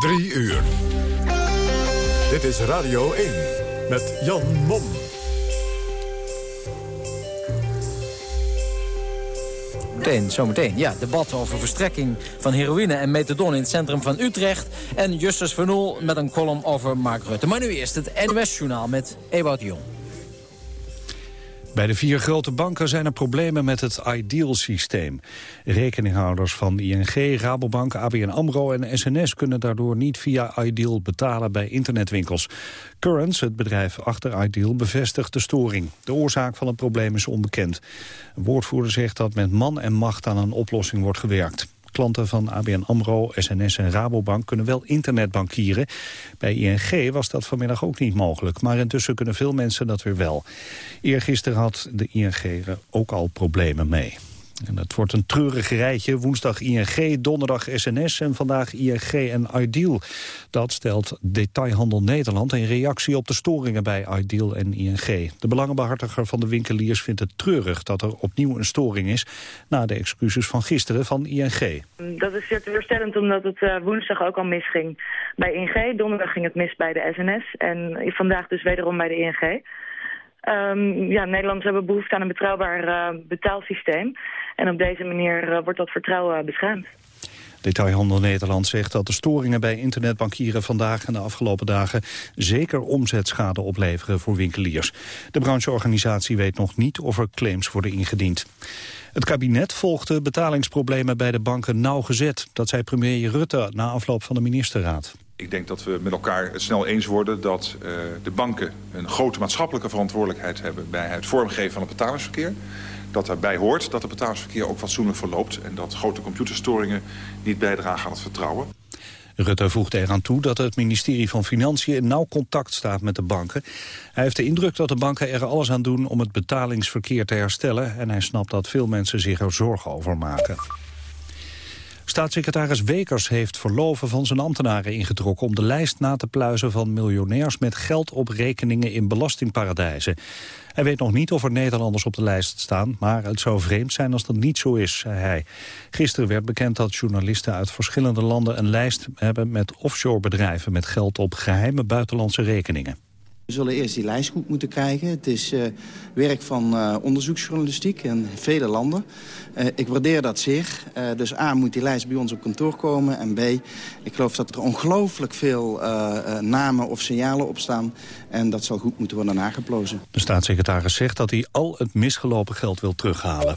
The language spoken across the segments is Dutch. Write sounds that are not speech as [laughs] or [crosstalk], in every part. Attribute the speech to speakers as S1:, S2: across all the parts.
S1: Drie uur. Dit is Radio 1 met Jan Mom.
S2: Meteen, zometeen. Ja, debat over verstrekking van heroïne en methadon in het centrum van Utrecht. En Justus Van met een column over Mark Rutte. Maar nu eerst het NOS-journaal met Ewout Jong.
S3: Bij de vier grote banken zijn er problemen met het Ideal-systeem. Rekeninghouders van ING, Rabobank, ABN AMRO en SNS... kunnen daardoor niet via Ideal betalen bij internetwinkels. Currents, het bedrijf achter Ideal, bevestigt de storing. De oorzaak van het probleem is onbekend. Een woordvoerder zegt dat met man en macht aan een oplossing wordt gewerkt. Klanten van ABN AMRO, SNS en Rabobank kunnen wel internetbankieren. Bij ING was dat vanmiddag ook niet mogelijk. Maar intussen kunnen veel mensen dat weer wel. Eergisteren had de ING er ook al problemen mee. Het wordt een treurig rijtje. Woensdag ING, donderdag SNS en vandaag ING en Ideal. Dat stelt Detailhandel Nederland in reactie op de storingen bij Ideal en ING. De belangenbehartiger van de winkeliers vindt het treurig dat er opnieuw een storing is... na de excuses van gisteren van ING.
S4: Dat is zeer teleurstellend omdat het uh, woensdag ook al misging bij ING. Donderdag ging het mis bij de SNS en vandaag dus wederom bij de ING. Um, ja, Nederlanders hebben behoefte aan een betrouwbaar uh, betaalsysteem. En op deze manier uh, wordt dat vertrouwen beschermd.
S3: Detailhandel Nederland zegt dat de storingen bij internetbankieren vandaag en de afgelopen dagen zeker omzetschade opleveren voor winkeliers. De brancheorganisatie weet nog niet of er claims worden ingediend. Het kabinet volgde betalingsproblemen bij de banken nauwgezet. Dat zei premier Rutte na afloop van de ministerraad.
S5: Ik denk dat we met elkaar snel eens worden dat uh, de banken een grote maatschappelijke verantwoordelijkheid hebben bij het vormgeven van het betalingsverkeer. Dat daarbij hoort dat het betalingsverkeer ook fatsoenlijk verloopt en dat grote computerstoringen niet bijdragen aan het vertrouwen.
S3: Rutte voegde eraan toe dat het ministerie van Financiën in nauw contact staat met de banken. Hij heeft de indruk dat de banken er alles aan doen om het betalingsverkeer te herstellen en hij snapt dat veel mensen zich er zorgen over maken. Staatssecretaris Wekers heeft verloven van zijn ambtenaren ingetrokken... om de lijst na te pluizen van miljonairs met geld op rekeningen in belastingparadijzen. Hij weet nog niet of er Nederlanders op de lijst staan... maar het zou vreemd zijn als dat niet zo is, zei hij. Gisteren werd bekend dat journalisten uit verschillende landen... een lijst hebben met offshore bedrijven met geld op geheime buitenlandse rekeningen.
S6: We zullen eerst die lijst goed moeten krijgen. Het is uh, werk van uh, onderzoeksjournalistiek in vele landen. Uh, ik waardeer dat zeer. dus A, moet die lijst bij ons op kantoor komen. En B, ik geloof dat er ongelooflijk veel namen of signalen op staan. En dat zal goed moeten worden nageplozen.
S3: De staatssecretaris zegt dat hij al het misgelopen geld wil terughalen.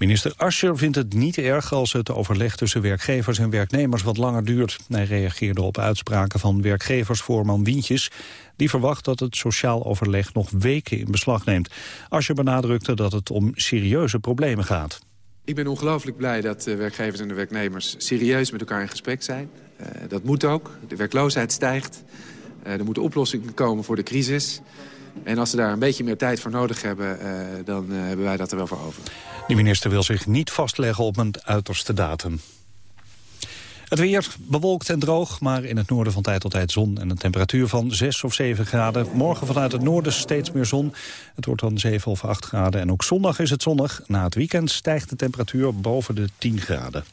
S3: Minister Ascher vindt het niet erg als het overleg tussen werkgevers en werknemers wat langer duurt. Hij reageerde op uitspraken van werkgeversvoorman Wientjes. Die verwacht dat het sociaal overleg nog weken in beslag neemt. Ascher benadrukte dat het om serieuze problemen gaat.
S7: Ik ben ongelooflijk blij dat de werkgevers en de werknemers serieus met elkaar in gesprek zijn. Uh, dat moet ook. De werkloosheid stijgt. Uh, er moeten oplossingen komen voor de crisis. En als ze daar een beetje meer tijd voor nodig hebben, uh, dan hebben wij dat er wel voor over.
S3: De minister wil zich niet vastleggen op een uiterste datum. Het weer bewolkt en droog, maar in het noorden van tijd tot tijd zon... en een temperatuur van 6 of 7 graden. Morgen vanuit het noorden steeds meer zon. Het wordt dan 7 of 8 graden. En ook zondag is het zonnig. Na het weekend stijgt de temperatuur boven de 10 graden.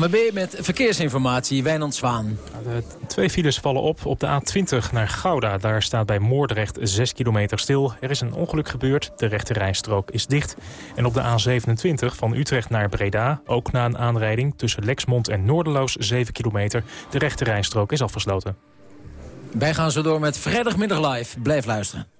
S2: De B met verkeersinformatie, Wijnand Zwaan.
S8: De twee files vallen op op de A20 naar Gouda. Daar staat bij Moordrecht 6 kilometer stil. Er is een ongeluk gebeurd, de rechte rijstrook is dicht. En op de A27 van Utrecht naar Breda, ook na een aanrijding... tussen Lexmond en Noorderloos 7 kilometer. De rechte rijstrook is afgesloten.
S2: Wij gaan zo door met Vrijdagmiddag Live. Blijf luisteren.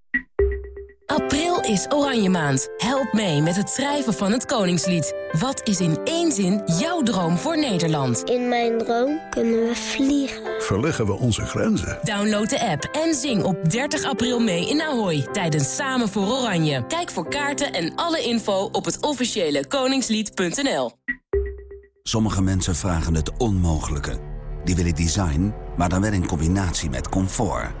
S9: April is Oranje Maand. Help mee met het schrijven van het Koningslied. Wat is in één zin jouw droom voor Nederland?
S10: In mijn droom kunnen we vliegen.
S11: Verleggen we onze grenzen.
S9: Download de app en zing op 30 april mee in Ahoy tijdens Samen voor Oranje. Kijk voor kaarten en alle info op het officiële koningslied.nl.
S12: Sommige mensen vragen het onmogelijke. Die willen design, maar dan wel in combinatie met comfort.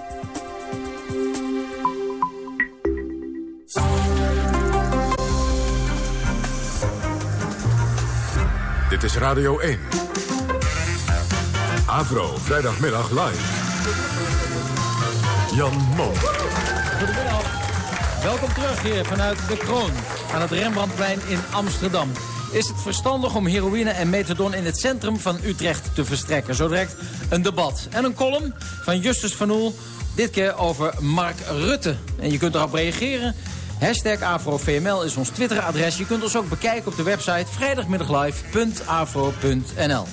S1: Dit is Radio 1. Avro, vrijdagmiddag live. Jan Mom.
S2: Goedemiddag. Welkom terug hier vanuit de Kroon aan het Rembrandtplein in Amsterdam. Is het verstandig om heroïne en methadon in het centrum van Utrecht te verstrekken? Zo direct een debat en een column van Justus van Oel. Dit keer over Mark Rutte. En je kunt erop reageren. Hashtag AfroVML is ons Twitteradres. Je kunt ons ook bekijken op de website vrijdagmiddaglive.afro.nl.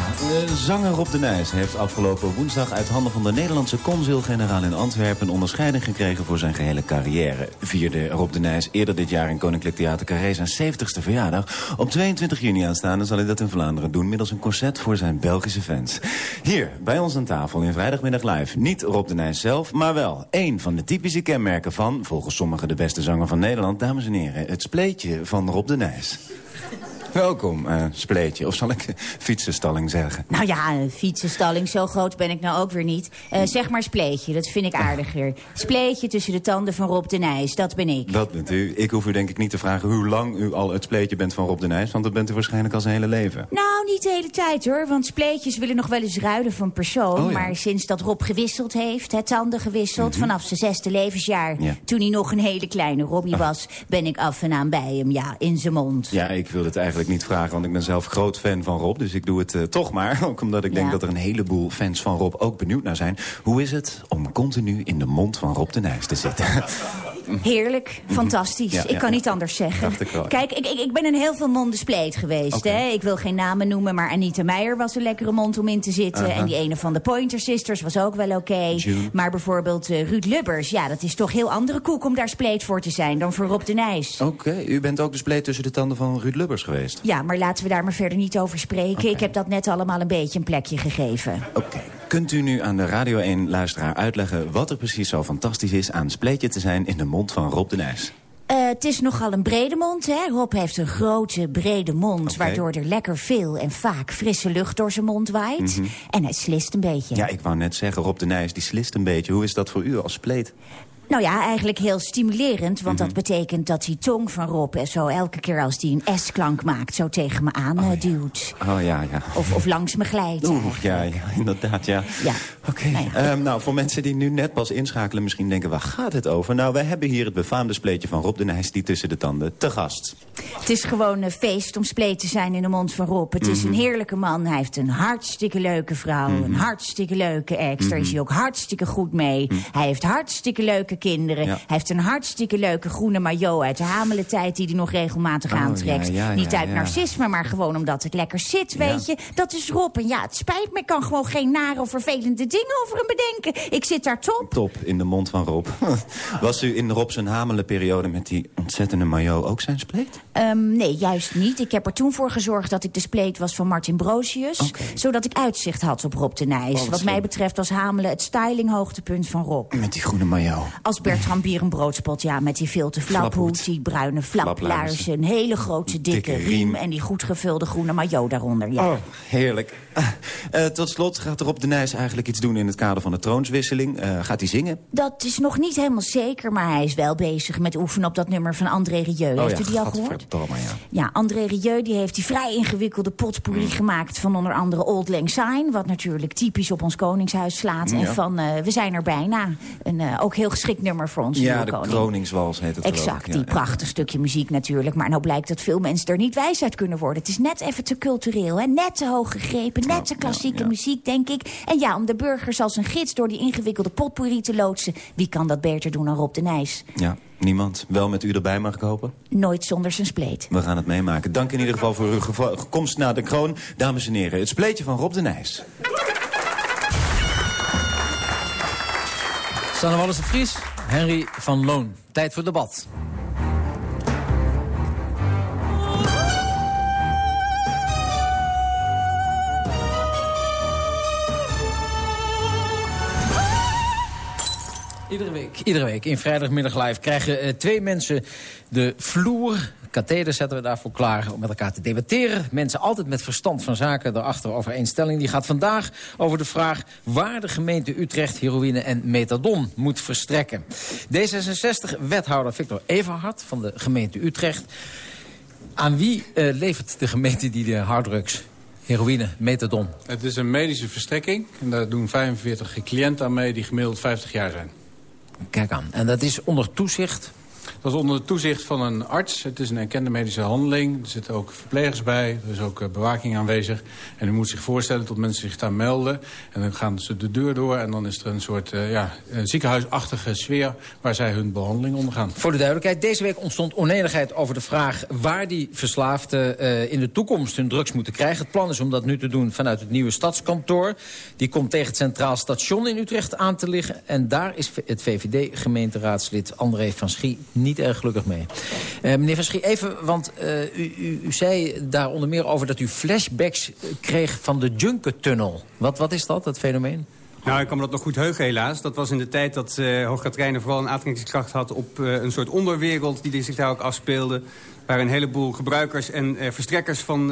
S13: Eh, zanger Rob de Nijs heeft afgelopen woensdag uit handen van de Nederlandse consul-generaal in Antwerpen een onderscheiding gekregen voor zijn gehele carrière. Vierde Rob de Nijs eerder dit jaar in Koninklijk Theater Carré zijn 70ste verjaardag. Op 22 juni aanstaande zal hij dat in Vlaanderen doen middels een concert voor zijn Belgische fans. Hier, bij ons aan tafel in Vrijdagmiddag Live, niet Rob de Nijs zelf, maar wel één van de typische kenmerken van, volgens sommigen de beste zanger van Nederland, dames en heren, het spleetje van Rob de Nijs. Welkom, uh, Spleetje. Of zal ik uh, [laughs] fietsenstalling zeggen?
S14: Nou ja, een fietsenstalling, zo groot ben ik nou ook weer niet. Uh, zeg maar Spleetje, dat vind ik aardiger. [laughs] Spleetje tussen de tanden van Rob de Nijs, dat ben ik.
S13: Dat bent u. Ik hoef u denk ik niet te vragen hoe lang u al het spleetje bent van Rob de Nijs. Want dat bent u waarschijnlijk al zijn hele leven.
S14: Nou, niet de hele tijd hoor. Want spleetjes willen nog wel eens ruilen van persoon.
S13: Oh, ja.
S14: Maar sinds dat Rob gewisseld heeft, het tanden gewisseld...
S13: Mhm.
S14: vanaf zijn zesde levensjaar,
S13: Ja.
S14: toen hij nog een hele kleine Robbie was... ben ik af en aan bij hem, ja, in zijn mond.
S13: Ja, ik wil het eigenlijk niet vragen, want ik ben zelf groot fan van Rob. Dus ik doe het eh, toch maar. [laughs] Ook omdat ik denk dat er een heleboel fans van Rob ook benieuwd naar zijn. Hoe is het om continu in de mond van Rob de Nijs te zitten? [laughs]
S14: Heerlijk, fantastisch.
S13: Ja,
S14: ik kan
S13: ja.
S14: niet anders zeggen.
S13: Dacht ik wel.
S14: Kijk, ik, ik, ik ben in heel veel monden spleet geweest. Hè? Ik wil geen namen noemen, maar Anita Meijer was een lekkere mond om in te zitten. En die ene van de Pointer Sisters was ook wel oké. Maar bijvoorbeeld eh, Ruud Lubbers, ja, dat is toch heel andere koek om daar spleet voor te zijn dan voor Rob de Nijs.
S13: Oké, u bent ook de spleet tussen de tanden van Ruud Lubbers geweest.
S14: Ja, maar laten we daar maar verder niet over spreken. Ik heb dat net allemaal een beetje een plekje gegeven.
S13: Oké. Kunt u nu aan de Radio 1-luisteraar uitleggen wat er precies zo fantastisch is aan spleetje te zijn in de mond van Rob de Nijs?
S14: Eh, het is nogal een brede mond, hè? Rob heeft een grote, brede mond... Waardoor er lekker veel en vaak frisse lucht door zijn mond waait.
S13: Mhm.
S14: En hij slist een beetje.
S13: Ja, ik wou net zeggen, Rob de Nijs die slist een beetje. Hoe is dat voor u als spleet?
S14: Nou ja, eigenlijk heel stimulerend. Want
S13: Mhm.
S14: dat betekent dat die tong van Rob... eh, zo elke keer als hij een S-klank maakt... zo tegen me aan eh, duwt.
S13: Oh ja, ja.
S14: Of, of langs me glijdt.
S13: Oeh, ja, ja, inderdaad, ja.
S14: Ja.
S13: Oké, Ehm, nou voor mensen die nu net pas inschakelen misschien denken... waar gaat het over? Nou, wij hebben hier het befaamde spleetje van Rob de Nijs... die tussen de tanden te gast.
S14: Het is gewoon een feest om spleet te zijn in de mond van Rob. Het is een
S13: Mhm.
S14: heerlijke man. Hij heeft een hartstikke leuke vrouw. Een hartstikke leuke ex. Daar is hij ook hartstikke goed mee. Hij heeft hartstikke leuke kinderen.
S13: Ja.
S14: Hij heeft een hartstikke leuke groene maillot uit de hamelentijd... die hij nog regelmatig
S13: Oh,
S14: aantrekt.
S13: ja, ja,
S14: Niet uit narcisme, maar gewoon omdat het lekker zit, weet je. Dat is Rob. En ja, het spijt me. Ik kan gewoon geen nare of vervelende dingen over hem bedenken. Ik zit daar top.
S13: Top in de mond van Rob. [laughs] Was u in Rob zijn hamele periode met die ontzettende maillot ook zijn spleet?
S14: Ehm, nee, juist niet. Ik heb er toen voor gezorgd dat ik de spleet was van Martin Brosius. Zodat ik uitzicht had op Rob de Nijs.
S13: Oh, wat
S14: wat mij betreft was Hamelen het stylinghoogtepunt van Rob.
S13: Met die groene maillot.
S14: Als Bertram Bierenbroodspot, ja, met die veel te
S13: Flaphoed.
S14: die bruine
S13: Flaplaarzen.
S14: flaplaarzen, een hele grote dikke,
S13: Dikke
S14: riem.
S13: riem.
S14: en die goed gevulde groene maillot daaronder. Ja.
S13: Oh, heerlijk. Eh, tot slot gaat Rob de Nijs eigenlijk iets doen in het kader van de troonswisseling. Eh, gaat hij zingen?
S14: Dat is nog niet helemaal zeker, maar hij is wel bezig met oefenen op dat nummer van André Rieu.
S13: Oh
S14: Heeft
S13: ja,
S14: u die al gehoord?
S13: ja.
S14: Ja, André Rieu die heeft die vrij ingewikkelde potpourri
S13: Mm.
S14: gemaakt... van onder andere Old Lang Syne, wat natuurlijk typisch op ons koningshuis slaat. En
S13: Ja.
S14: van eh, We zijn er bijna. Een, eh, ook heel geschikt nummer voor onze
S13: Ja, de
S14: koning.
S13: Kroningswals heet het
S14: Exact, die prachtig stukje muziek natuurlijk. Maar nou blijkt dat veel mensen er niet wijs uit kunnen worden. Het is net even te cultureel, hè? net te hoog gegrepen, net te klassieke muziek, denk ik. En ja, om de burgers als een gids door die ingewikkelde potpourri te loodsen... wie kan dat beter doen dan Rob de Nijs?
S13: Ja, niemand. Wel met u erbij mag ik hopen.
S14: Nooit zonder zijn spleet.
S13: We gaan het meemaken. Dank in ieder geval voor uw gevo- komst naar de kroon. Dames en heren, het spleetje van Rob de Nijs.
S2: Sanne Wallis de Vries, Henry van Loon. Tijd voor debat. Iedere week, iedere week in vrijdagmiddag live krijgen eh, twee mensen de vloer. Katheder zetten we daarvoor klaar om met elkaar te debatteren. Mensen altijd met verstand van zaken erachter over stelling. Die gaat vandaag over de vraag waar de gemeente Utrecht heroïne en metadon moet verstrekken. D66-wethouder Victor Everhard van de gemeente Utrecht. Aan wie eh, levert de gemeente die de harddrugs, heroïne, metadon?
S15: Het is een medische verstrekking. En daar doen 45 cliënten aan mee die gemiddeld 50 jaar zijn.
S2: Kijk aan. En dat is onder toezicht?
S15: Dat is onder toezicht van een arts. Het is een erkende medische handeling. Er zitten ook verplegers bij. Er is ook eh, bewaking aanwezig. En u moet zich voorstellen dat mensen zich daar melden. En dan gaan ze de deur door. En dan is er een soort eh, ja, een ziekenhuisachtige sfeer... waar zij hun behandeling ondergaan.
S2: Voor de duidelijkheid, deze week ontstond onenigheid over de vraag... waar die verslaafden eh, in de toekomst hun drugs moeten krijgen. Het plan is om dat nu te doen vanuit het nieuwe stadskantoor. Die komt tegen het Centraal Station in Utrecht aan te liggen. En daar is het VVD-gemeenteraadslid André van Schie niet erg gelukkig mee. Eh, meneer van Schie, even, want eh, u, u, u zei daar onder meer over... dat u flashbacks eh, kreeg van de Junkertunnel. Wat, wat is dat, dat fenomeen?
S16: Nou, ik kan me dat nog goed heugen helaas. Dat was in de tijd dat uh, Hoogkaterijnen vooral een aantrekkingskracht had... op uh, een soort onderwereld die zich daar ook afspeelde. Waar een heleboel gebruikers en uh, verstrekkers van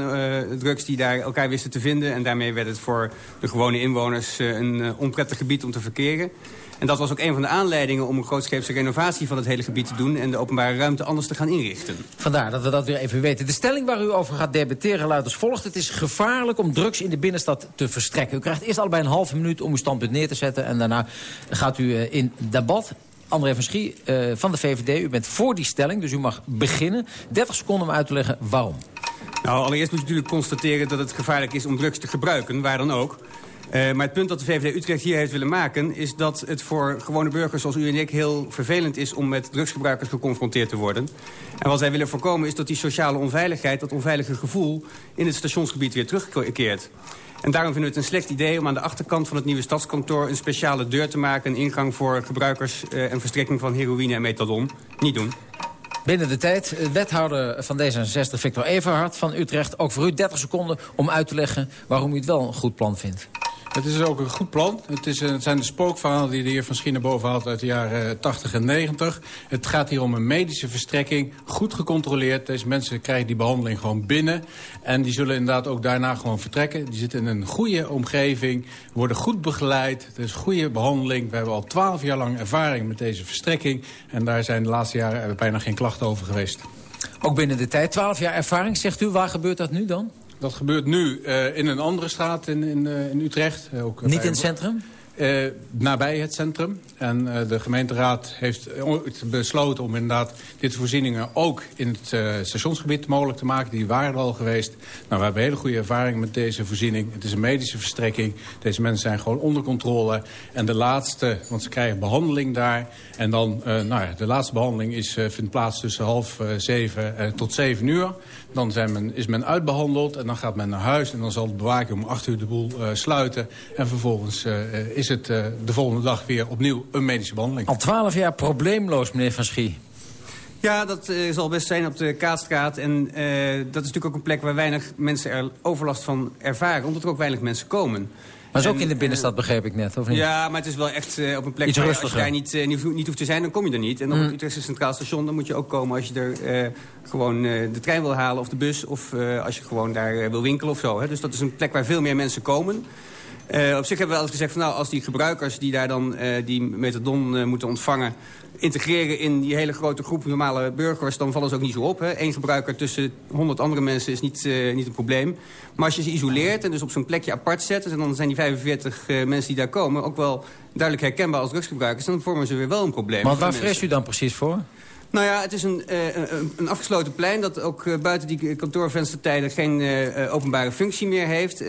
S16: drugs... die daar elkaar wisten te vinden. En daarmee werd het voor de gewone inwoners een onprettig gebied om te verkeren. En dat was ook een van de aanleidingen om een grootscheepse renovatie van het hele gebied te doen... en de openbare ruimte anders te gaan inrichten.
S2: Vandaar dat we dat weer even weten. De stelling waar u over gaat debatteren luidt als volgt. Het is gevaarlijk om drugs in de binnenstad te verstrekken. U krijgt eerst allebei een halve minuut om uw standpunt neer te zetten... en daarna gaat u uh, in debat. André van Schie uh, van de VVD, u bent voor die stelling, dus u mag beginnen. 30 seconden om uit te leggen waarom.
S16: Nou, allereerst moet je natuurlijk constateren dat het gevaarlijk is om drugs te gebruiken, waar dan ook... Uh, maar het punt dat de VVD Utrecht hier heeft willen maken... is dat het voor gewone burgers zoals u en ik heel vervelend is... om met drugsgebruikers geconfronteerd te worden. En wat wij willen voorkomen is dat die sociale onveiligheid... dat onveilige gevoel in het stationsgebied weer terugkeert. En daarom vinden we het een slecht idee om aan de achterkant van het nieuwe stadskantoor... een speciale deur te maken, een ingang voor gebruikers... Uh, en verstrekking van heroïne en metadon. Niet doen.
S2: Binnen de tijd, wethouder van D66 Victor Everhard van Utrecht... ook voor u 30 seconden om uit te leggen waarom u het wel een goed plan vindt.
S15: Het is ook een goed plan. Het, is, het zijn de spookverhalen die de heer Van Schienen boven haalt uit de jaren 80 en 90. Het gaat hier om een medische verstrekking, goed gecontroleerd. Deze mensen krijgen die behandeling gewoon binnen. En die zullen inderdaad ook daarna gewoon vertrekken. Die zitten in een goede omgeving, worden goed begeleid. Het is goede behandeling. We hebben al twaalf jaar lang ervaring met deze verstrekking. En daar zijn de laatste jaren bijna geen klachten over geweest.
S2: Ook binnen de tijd, twaalf jaar ervaring. Zegt u, waar gebeurt dat nu dan?
S15: Dat gebeurt nu uh, in een andere straat in, in, uh, in Utrecht.
S2: Ook Niet in het centrum?
S15: Uh, nabij het centrum. En de gemeenteraad heeft besloten om inderdaad dit voorzieningen ook in het stationsgebied mogelijk te maken. Die waren er al geweest. Nou, we hebben hele goede ervaring met deze voorziening. Het is een medische verstrekking. Deze mensen zijn gewoon onder controle. En de laatste, want ze krijgen behandeling daar. En dan, nou ja, de laatste behandeling is, vindt plaats tussen half zeven tot zeven uur. Dan zijn men, is men uitbehandeld en dan gaat men naar huis. En dan zal de bewaking om acht uur de boel uh, sluiten. En vervolgens uh, is het uh, de volgende dag weer opnieuw een medische behandeling.
S2: Al twaalf jaar probleemloos, meneer Van Schie.
S16: Ja, dat uh, zal best zijn op de Kaatstraat. En uh, dat is natuurlijk ook een plek waar weinig mensen er overlast van ervaren. Omdat er ook weinig mensen komen.
S2: Maar is ook in de binnenstad, begreep ik net, of niet?
S16: Ja, maar het is wel echt uh, op een plek
S2: Iets
S16: waar
S2: rustiger.
S16: als je daar niet, uh, niet, hoeft te zijn, dan kom je er niet. En dan mm. op het Utrechtse Centraal Station, dan moet je ook komen als je er gewoon de trein wil halen of de bus. Of als je gewoon daar wil winkelen of zo. Hè. Dus dat is een plek waar veel meer mensen komen. Uh, op zich hebben we eens gezegd van nou, als die gebruikers die daar dan uh, die methadon uh, moeten ontvangen integreren in die hele grote groep normale burgers, dan vallen ze ook niet zo op. Eén gebruiker tussen honderd andere mensen is niet, niet een probleem. Maar als je ze isoleert en dus op zo'n plekje apart zet... en dan zijn die 45 uh, mensen die daar komen ook wel duidelijk herkenbaar als drugsgebruikers... dan vormen ze weer wel een probleem.
S2: Maar waar vrees u dan precies voor?
S16: Nou ja, het is een, uh, een afgesloten plein dat ook uh, buiten die kantoorvenstertijden geen uh, openbare functie meer heeft.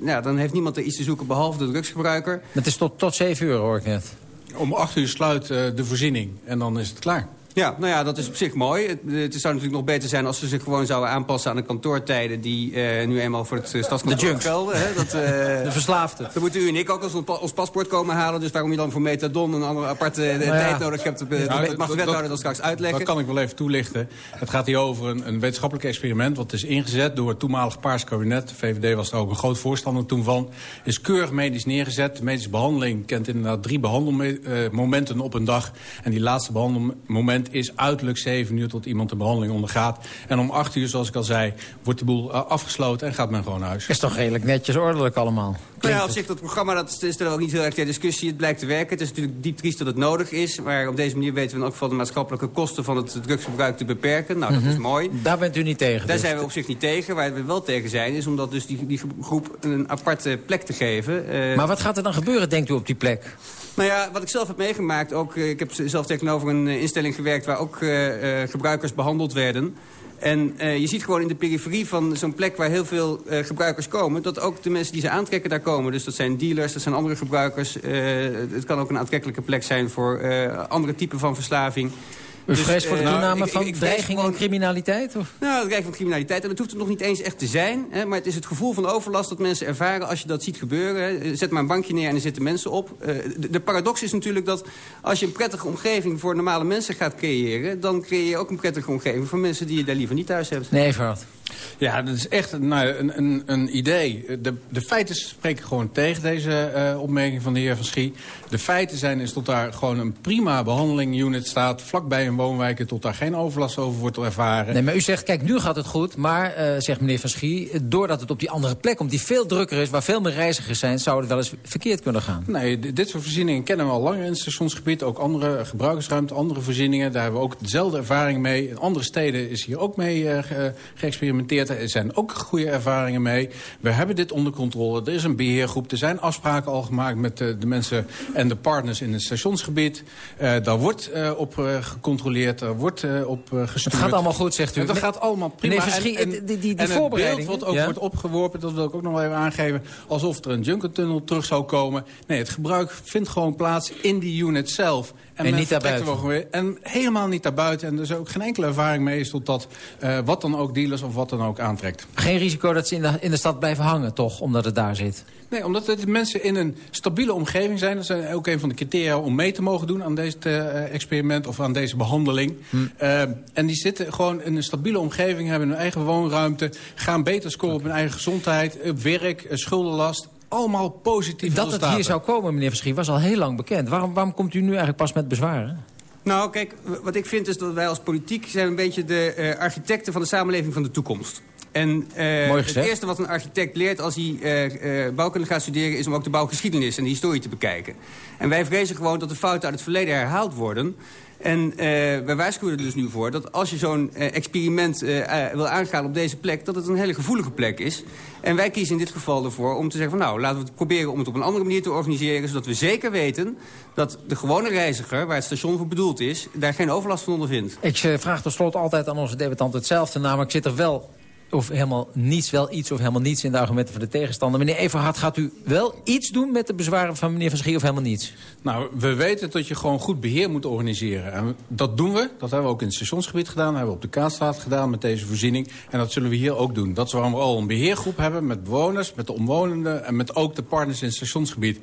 S16: nou, dan heeft niemand er iets te zoeken behalve de drugsgebruiker.
S2: Het is tot, tot 7 uur hoor ik net.
S15: Om 8 uur sluit de voorziening en dan is het klaar.
S16: Ja, nou ja, dat is op zich mooi. Het, het, zou natuurlijk nog beter zijn als ze zich gewoon zouden aanpassen aan de kantoortijden... die uh, nu eenmaal voor het uh, stadskantoor gelden. Hè? Dat, uh, [laughs]
S2: de verslaafde.
S16: Dan moeten u en ik ook als ons paspoort komen halen. Dus waarom je dan voor metadon een andere aparte nou ja. tijd nodig hebt... Nou, dat mag de wethouder dan straks uitleggen.
S15: Dat kan ik wel even toelichten. Het gaat hier over een, een wetenschappelijk experiment... wat is ingezet door het toenmalig Paars kabinet. De VVD was daar ook een groot voorstander toen van. Is keurig medisch neergezet. De medische behandeling kent inderdaad drie behandelmomenten op een dag. En die laatste behandelmoment is uiterlijk 7 uur tot iemand de behandeling ondergaat. En om 8 uur, zoals ik al zei, wordt de boel afgesloten en gaat men gewoon naar huis.
S2: Is toch redelijk netjes ordelijk allemaal?
S16: Nou ja, op zich, dat programma dat is er ook niet heel erg ter discussie. Het blijkt te werken. Het is natuurlijk diep triest dat het nodig is. Maar op deze manier weten we in elk geval de maatschappelijke kosten van het drugsgebruik te beperken. Nou, dat
S2: Mhm.
S16: is mooi.
S2: Daar bent u niet tegen?
S16: Daar
S2: dus.
S16: zijn we op zich niet tegen. Waar we wel tegen zijn, is om dat dus die, die groep een aparte plek te geven. Uh,
S2: maar wat gaat er dan gebeuren, denkt u, op die plek?
S16: Nou ja, wat ik zelf heb meegemaakt, ook, uh, ik heb zelf tegenover een uh, instelling gewerkt... waar ook uh, gebruikers behandeld werden. En je ziet gewoon in de periferie van zo'n plek waar heel veel gebruikers komen... dat ook de mensen die ze aantrekken daar komen. Dus dat zijn dealers, dat zijn andere gebruikers. het kan ook een aantrekkelijke plek zijn voor andere typen van verslaving...
S2: U vreest dus, voor de toename
S16: uh,
S2: van
S16: ik, ik
S2: dreiging en criminaliteit? Of?
S16: Nou, dreiging van criminaliteit. En dat hoeft het nog niet eens echt te zijn. Hè, maar het is het gevoel van overlast dat mensen ervaren als je dat ziet gebeuren. Hè. Zet maar een bankje neer en er zitten mensen op. Uh, de, de, paradox is natuurlijk dat als je een prettige omgeving voor normale mensen gaat creëren... dan creëer je ook een prettige omgeving voor mensen die je daar liever niet thuis hebt.
S2: Nee, Evert.
S15: Ja, dat is echt nou, een, een, een idee. De, de feiten spreken gewoon tegen deze uh, opmerking van de heer Van Schie. De feiten zijn is tot daar gewoon een prima behandelingunit staat... vlakbij een woonwijk en tot daar geen overlast over wordt ervaren.
S2: Nee, maar u zegt, kijk, nu gaat het goed. Maar, uh, zegt meneer Van Schie, doordat het op die andere plek komt... die veel drukker is, waar veel meer reizigers zijn... zou het wel eens verkeerd kunnen gaan.
S15: Nee, dit soort voorzieningen kennen we al langer in het stationsgebied. Ook andere gebruikersruimte, andere voorzieningen. Daar hebben we ook dezelfde ervaring mee. In andere steden is hier ook mee uh, ge geëxperimenteerd. Er zijn ook goede ervaringen mee. We hebben dit onder controle. Er is een beheergroep. Er zijn afspraken al gemaakt met uh, de mensen en de partners in het stationsgebied. Uh, daar wordt uh, op uh, gecontroleerd. Daar wordt op gestuurd.
S2: Het gaat allemaal goed, zegt u.
S15: En dat gaat allemaal prima.
S2: Meneer Verschie,
S15: en, en,
S2: die, die, die
S15: en
S2: voorbereiding,
S15: het beeld wat ook
S2: ja?
S15: wordt opgeworpen, dat wil ik ook nog wel even aangeven... alsof er een junkertunnel terug zou komen. Nee, het gebruik vindt gewoon plaats in die unit zelf.
S2: En, en niet daarbuiten.
S15: En helemaal niet daarbuiten. En er is ook geen enkele ervaring mee is tot dat uh, wat dan ook dealers of wat dan ook aantrekt.
S2: Geen risico dat ze in de, in de stad blijven hangen, toch? Omdat het daar zit?
S15: Nee, omdat het mensen in een stabiele omgeving zijn. Dat zijn ook een van de criteria om mee te mogen doen aan deze uh, experiment of aan deze behandeling. Hm. Uh, en die zitten gewoon in een stabiele omgeving, hebben hun eigen woonruimte, gaan beter scoren op hun eigen gezondheid, op werk, schuldenlast allemaal positief
S2: Dat het hier zou komen, meneer Verschie, was al heel lang bekend. Waarom, waarom komt u nu eigenlijk pas met bezwaren?
S16: Nou, kijk, wat ik vind is dat wij als politiek zijn een beetje de uh, architecten van de samenleving van de toekomst. En uh, het eerste wat een architect leert als hij uh, uh, bouwkunde gaat studeren... is om ook de bouwgeschiedenis en de historie te bekijken. En wij vrezen gewoon dat de fouten uit het verleden herhaald worden... En uh, wij waarschuwen er dus nu voor dat als je zo'n uh, experiment uh, wil aangaan op deze plek... dat het een hele gevoelige plek is. En wij kiezen in dit geval ervoor om te zeggen van... nou, laten we het proberen om het op een andere manier te organiseren... zodat we zeker weten dat de gewone reiziger, waar het station voor bedoeld is... daar geen overlast van ondervindt.
S2: Ik vraag tot slot altijd aan onze debattant hetzelfde. Namelijk zit er wel of helemaal niets, wel iets of helemaal niets in de argumenten van de tegenstander. Meneer Everhard, gaat u wel iets doen met de bezwaren van meneer Van Schie of helemaal niets?
S15: Nou, we weten dat je gewoon goed beheer moet organiseren. En dat doen we. Dat hebben we ook in het stationsgebied gedaan. Dat hebben we op de Kaatstraat gedaan met deze voorziening. En dat zullen we hier ook doen. Dat is waarom we al een beheergroep hebben met bewoners, met de omwonenden... en met ook de partners in het stationsgebied.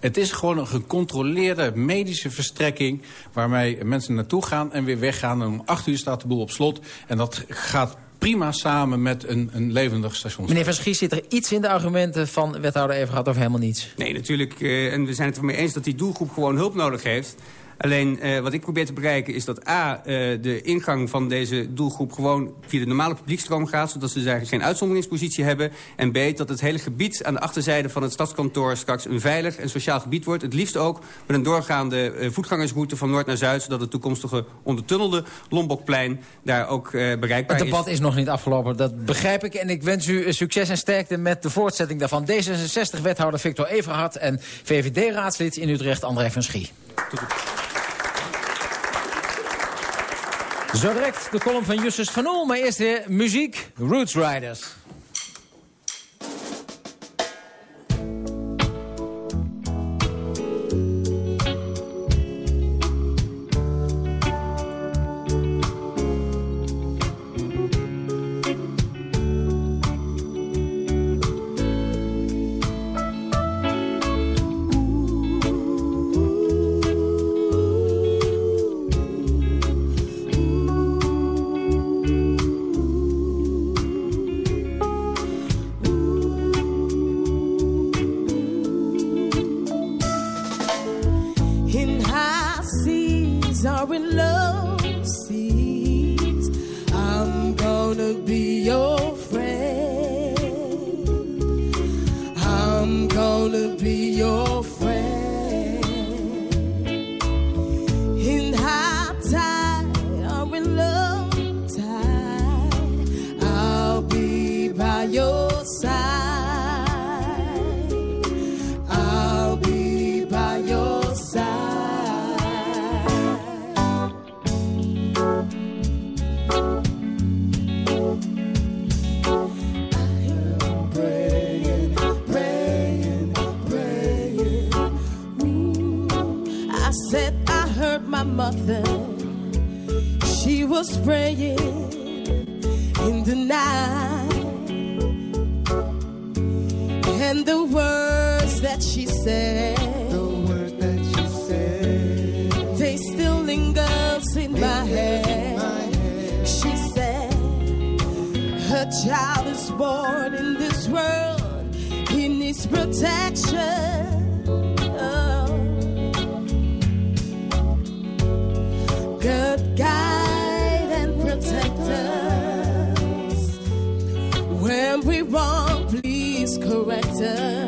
S15: Het is gewoon een gecontroleerde medische verstrekking... waarmee mensen naartoe gaan en weer weggaan. En om acht uur staat de boel op slot. En dat gaat prima samen met een, een levendig station.
S2: Meneer Van Schie, zit er iets in de argumenten van wethouder Everhard of helemaal niets?
S16: Nee, natuurlijk. Uh, en we zijn het ermee eens dat die doelgroep gewoon hulp nodig heeft. Alleen uh, wat ik probeer te bereiken is dat A, uh, de ingang van deze doelgroep gewoon via de normale publiekstroom gaat... zodat ze daar geen uitzonderingspositie hebben. En B, dat het hele gebied aan de achterzijde van het stadskantoor straks een veilig en sociaal gebied wordt. Het liefst ook met een doorgaande uh, voetgangersroute van noord naar zuid... zodat het toekomstige ondertunnelde Lombokplein daar ook bereikbaar
S17: is. Het debat is. nog niet afgelopen, dat begrijp ik. En ik wens u succes en sterkte met de voortzetting daarvan. D66-wethouder Victor Everhard en VVD-raadslid in Utrecht André van Schie. Zo direct de column van Justus van Oel, maar eerst de muziek Roots Riders. mother, she was praying in the night, and the words that she said, the
S18: words that she said,
S17: they still lingers in my head. She said, her child is born in this world, he needs protection. Jesus.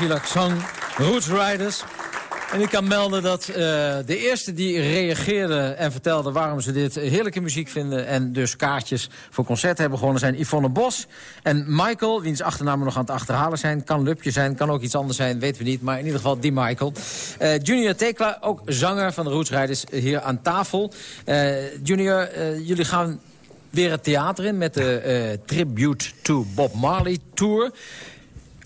S17: Nivillak zang Roots Riders. En ik kan melden dat uh, de eerste die reageerde en vertelde waarom ze dit heerlijke muziek vinden... en dus kaartjes voor concerten hebben gewonnen zijn Yvonne Bos. En Michael, wiens achternamen nog aan het achterhalen zijn. Kan Lupje zijn, kan ook iets anders zijn, weten we niet. Maar in ieder geval die Michael. Uh, Junior Tekla, ook zanger van de Roots Riders, hier aan tafel. Junior, jullie gaan weer het theater in met de Tribute to Bob Marley Tour...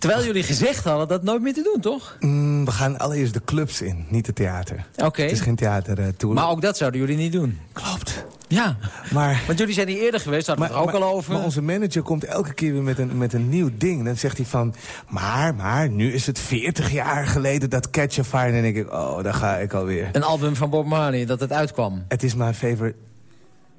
S17: Terwijl jullie gezegd hadden dat nooit meer te doen, toch?
S18: Mm, we gaan allereerst de clubs in, niet het theater.
S17: Oké.
S18: Het is geen theatertour.
S17: maar ook dat zouden jullie niet doen?
S18: Klopt.
S17: Ja, maar, want jullie zijn hier eerder geweest, hadden we het ook al over.
S18: Maar onze manager komt elke keer weer met een, met een nieuw ding. Dan zegt hij van, maar, maar, nu is het 40 jaar geleden dat Catch a Fire. En dan denk ik, oh, daar ga ik alweer.
S17: Een album van Bob Marley, dat het uitkwam.
S18: Het is mijn favorite...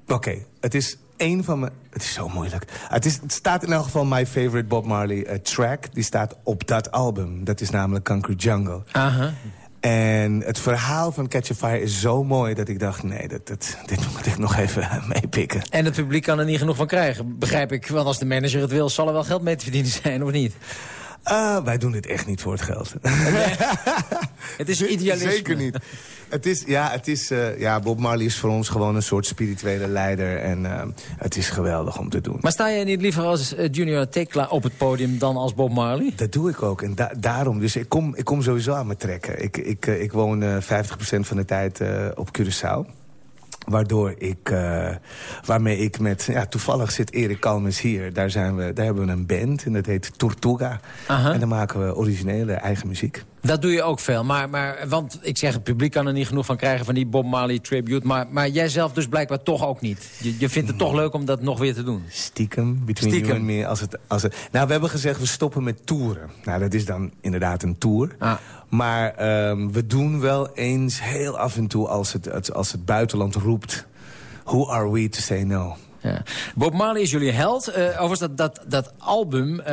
S18: Oké, het is een van mijn... Het is zo moeilijk. Het, is, het staat in elk geval My Favorite Bob Marley uh, track. Die staat op dat album. Dat is namelijk Concrete Jungle.
S2: Aha.
S18: En het verhaal van Catch a Fire is zo mooi dat ik dacht... nee, dat, dat, dit [laughs] moet ik nog even [laughs] meepikken.
S2: En het publiek kan er niet genoeg van krijgen, begrijp ik. Want als de manager het wil, zal er wel geld mee te verdienen zijn, of niet?
S18: Uh, wij doen dit echt niet voor het geld.
S2: het is idealisme.
S18: Zeker niet. Het is, ja, het is, uh, ja, Bob Marley is voor ons gewoon een soort spirituele leider. En uh, het is geweldig om te doen.
S2: Maar sta jij niet liever als Junior Tekla op het podium dan als Bob Marley?
S18: Dat doe ik ook. En da daarom. Dus ik kom, ik kom sowieso aan me trekken. Ik, ik, ik woon 50% van de tijd op Curaçao. Waardoor ik, uh, waarmee ik met, ja, toevallig zit Erik Kalmes hier. Daar, zijn we, daar hebben we een band en dat heet Tortuga. En dan maken we originele eigen muziek.
S2: Dat doe je ook veel. Maar, maar, want ik zeg, het publiek kan er niet genoeg van krijgen van die Bob Marley tribute. Maar, maar jij zelf dus blijkbaar toch ook niet. Je, je vindt het toch leuk om dat nog weer te doen?
S18: Stiekem, between
S2: Stiekem.
S18: you and me. Als het, als het, nou, we hebben gezegd, we stoppen met toeren. Nou, dat is dan inderdaad een tour.
S2: Ah.
S18: Maar um, we doen wel eens heel af en toe als het, als het buitenland roept... Who are we to say no?
S2: Ja. Bob Marley is jullie held. Uh, overigens, dat, dat, dat album uh,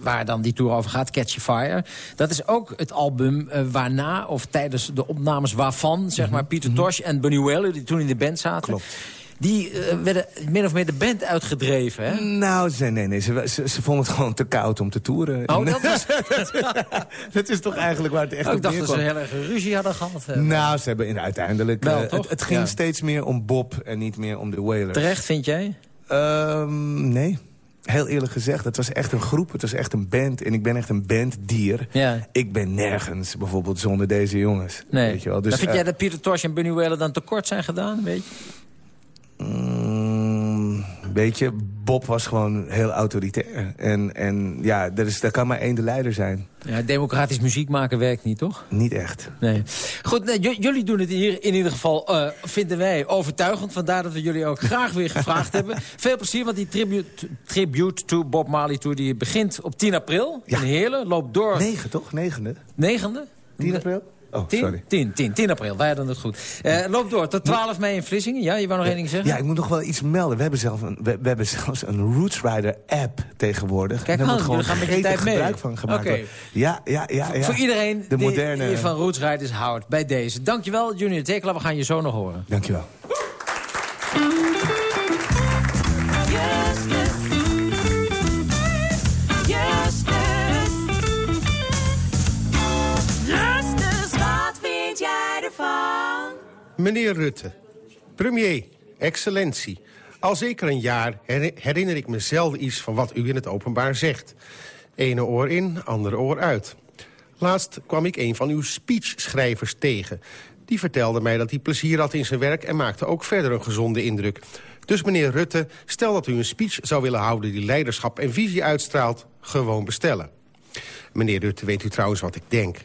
S2: waar dan die tour over gaat, Catch Fire... dat is ook het album uh, waarna, of tijdens de opnames waarvan... zeg maar Peter
S18: Mhm.
S2: Tosh en Bunny Wailer, die toen in de band zaten...
S18: Klopt.
S2: Die uh, werden min of meer de band uitgedreven, hè?
S18: Nou, nee, nee, nee. Ze, ze, ze vonden het gewoon te koud om te toeren.
S2: Oh, dat was... [laughs]
S18: dat is toch eigenlijk waar het echt
S2: oh, Ik dacht dat ze een hele ruzie hadden gehad. hè.
S18: Nou, ze hebben in, uiteindelijk...
S2: Wel,
S18: uh,
S2: toch?
S18: het, het ging
S2: Ja.
S18: steeds meer om Bob en niet meer om de Wailers.
S2: Terecht, vind jij?
S18: Um, nee. Heel eerlijk gezegd, het was echt een groep, het was echt een band. En ik ben echt een banddier.
S2: Ja.
S18: Ik ben nergens bijvoorbeeld zonder deze jongens.
S2: Nee.
S18: Weet je wel. Dus,
S2: maar vind
S18: uh,
S2: jij dat Peter Tosh en Bunny Wailer dan tekort zijn gedaan, weet je?
S18: Mm, weet je, Bob was gewoon heel autoritair. En, en ja, er, is, er kan maar één de leider zijn.
S2: Ja, democratisch muziek maken werkt niet, toch?
S18: Niet echt.
S2: Nee. Goed, nee, jullie doen het hier in ieder geval, uh, vinden wij, overtuigend. Vandaar dat we jullie ook graag weer gevraagd hebben. [laughs] Veel plezier, want die tribute, tribute to Bob Marley Tour... die begint op 10 april
S18: Ja.
S2: in Heerlen. Loopt door...
S18: Negen, toch? Negende?
S2: 9e?
S18: 10 april? Oh,
S2: 10,
S18: sorry.
S2: 10, 10, 10 april, wij hadden het goed. Uh, loopt door tot 12 mei in Vlissingen. Ja, je wou nog één ding zeggen?
S18: Ja, ik moet nog wel iets melden. We hebben, zelf een, we, we hebben zelfs een Roots Rider app tegenwoordig.
S2: Kijk
S18: daar moet gewoon
S2: gaan met je tijd mee.
S18: gebruik van gemaakt. Ja, ja, ja, ja.
S2: Voor iedereen
S18: De
S2: die,
S18: moderne...
S2: die van Roots Riders houdt, bij deze. Dankjewel, Junior Tekela. We gaan je zo nog horen.
S18: Dankjewel.
S19: Meneer Rutte, premier, excellentie. Al zeker een jaar her- herinner ik me zelden iets van wat u in het openbaar zegt. Ene oor in, andere oor uit. Laatst kwam ik een van uw speechschrijvers tegen. Die vertelde mij dat hij plezier had in zijn werk... en maakte ook verder een gezonde indruk. Dus meneer Rutte, stel dat u een speech zou willen houden... die leiderschap en visie uitstraalt, gewoon bestellen. Meneer Rutte, weet u trouwens wat ik denk?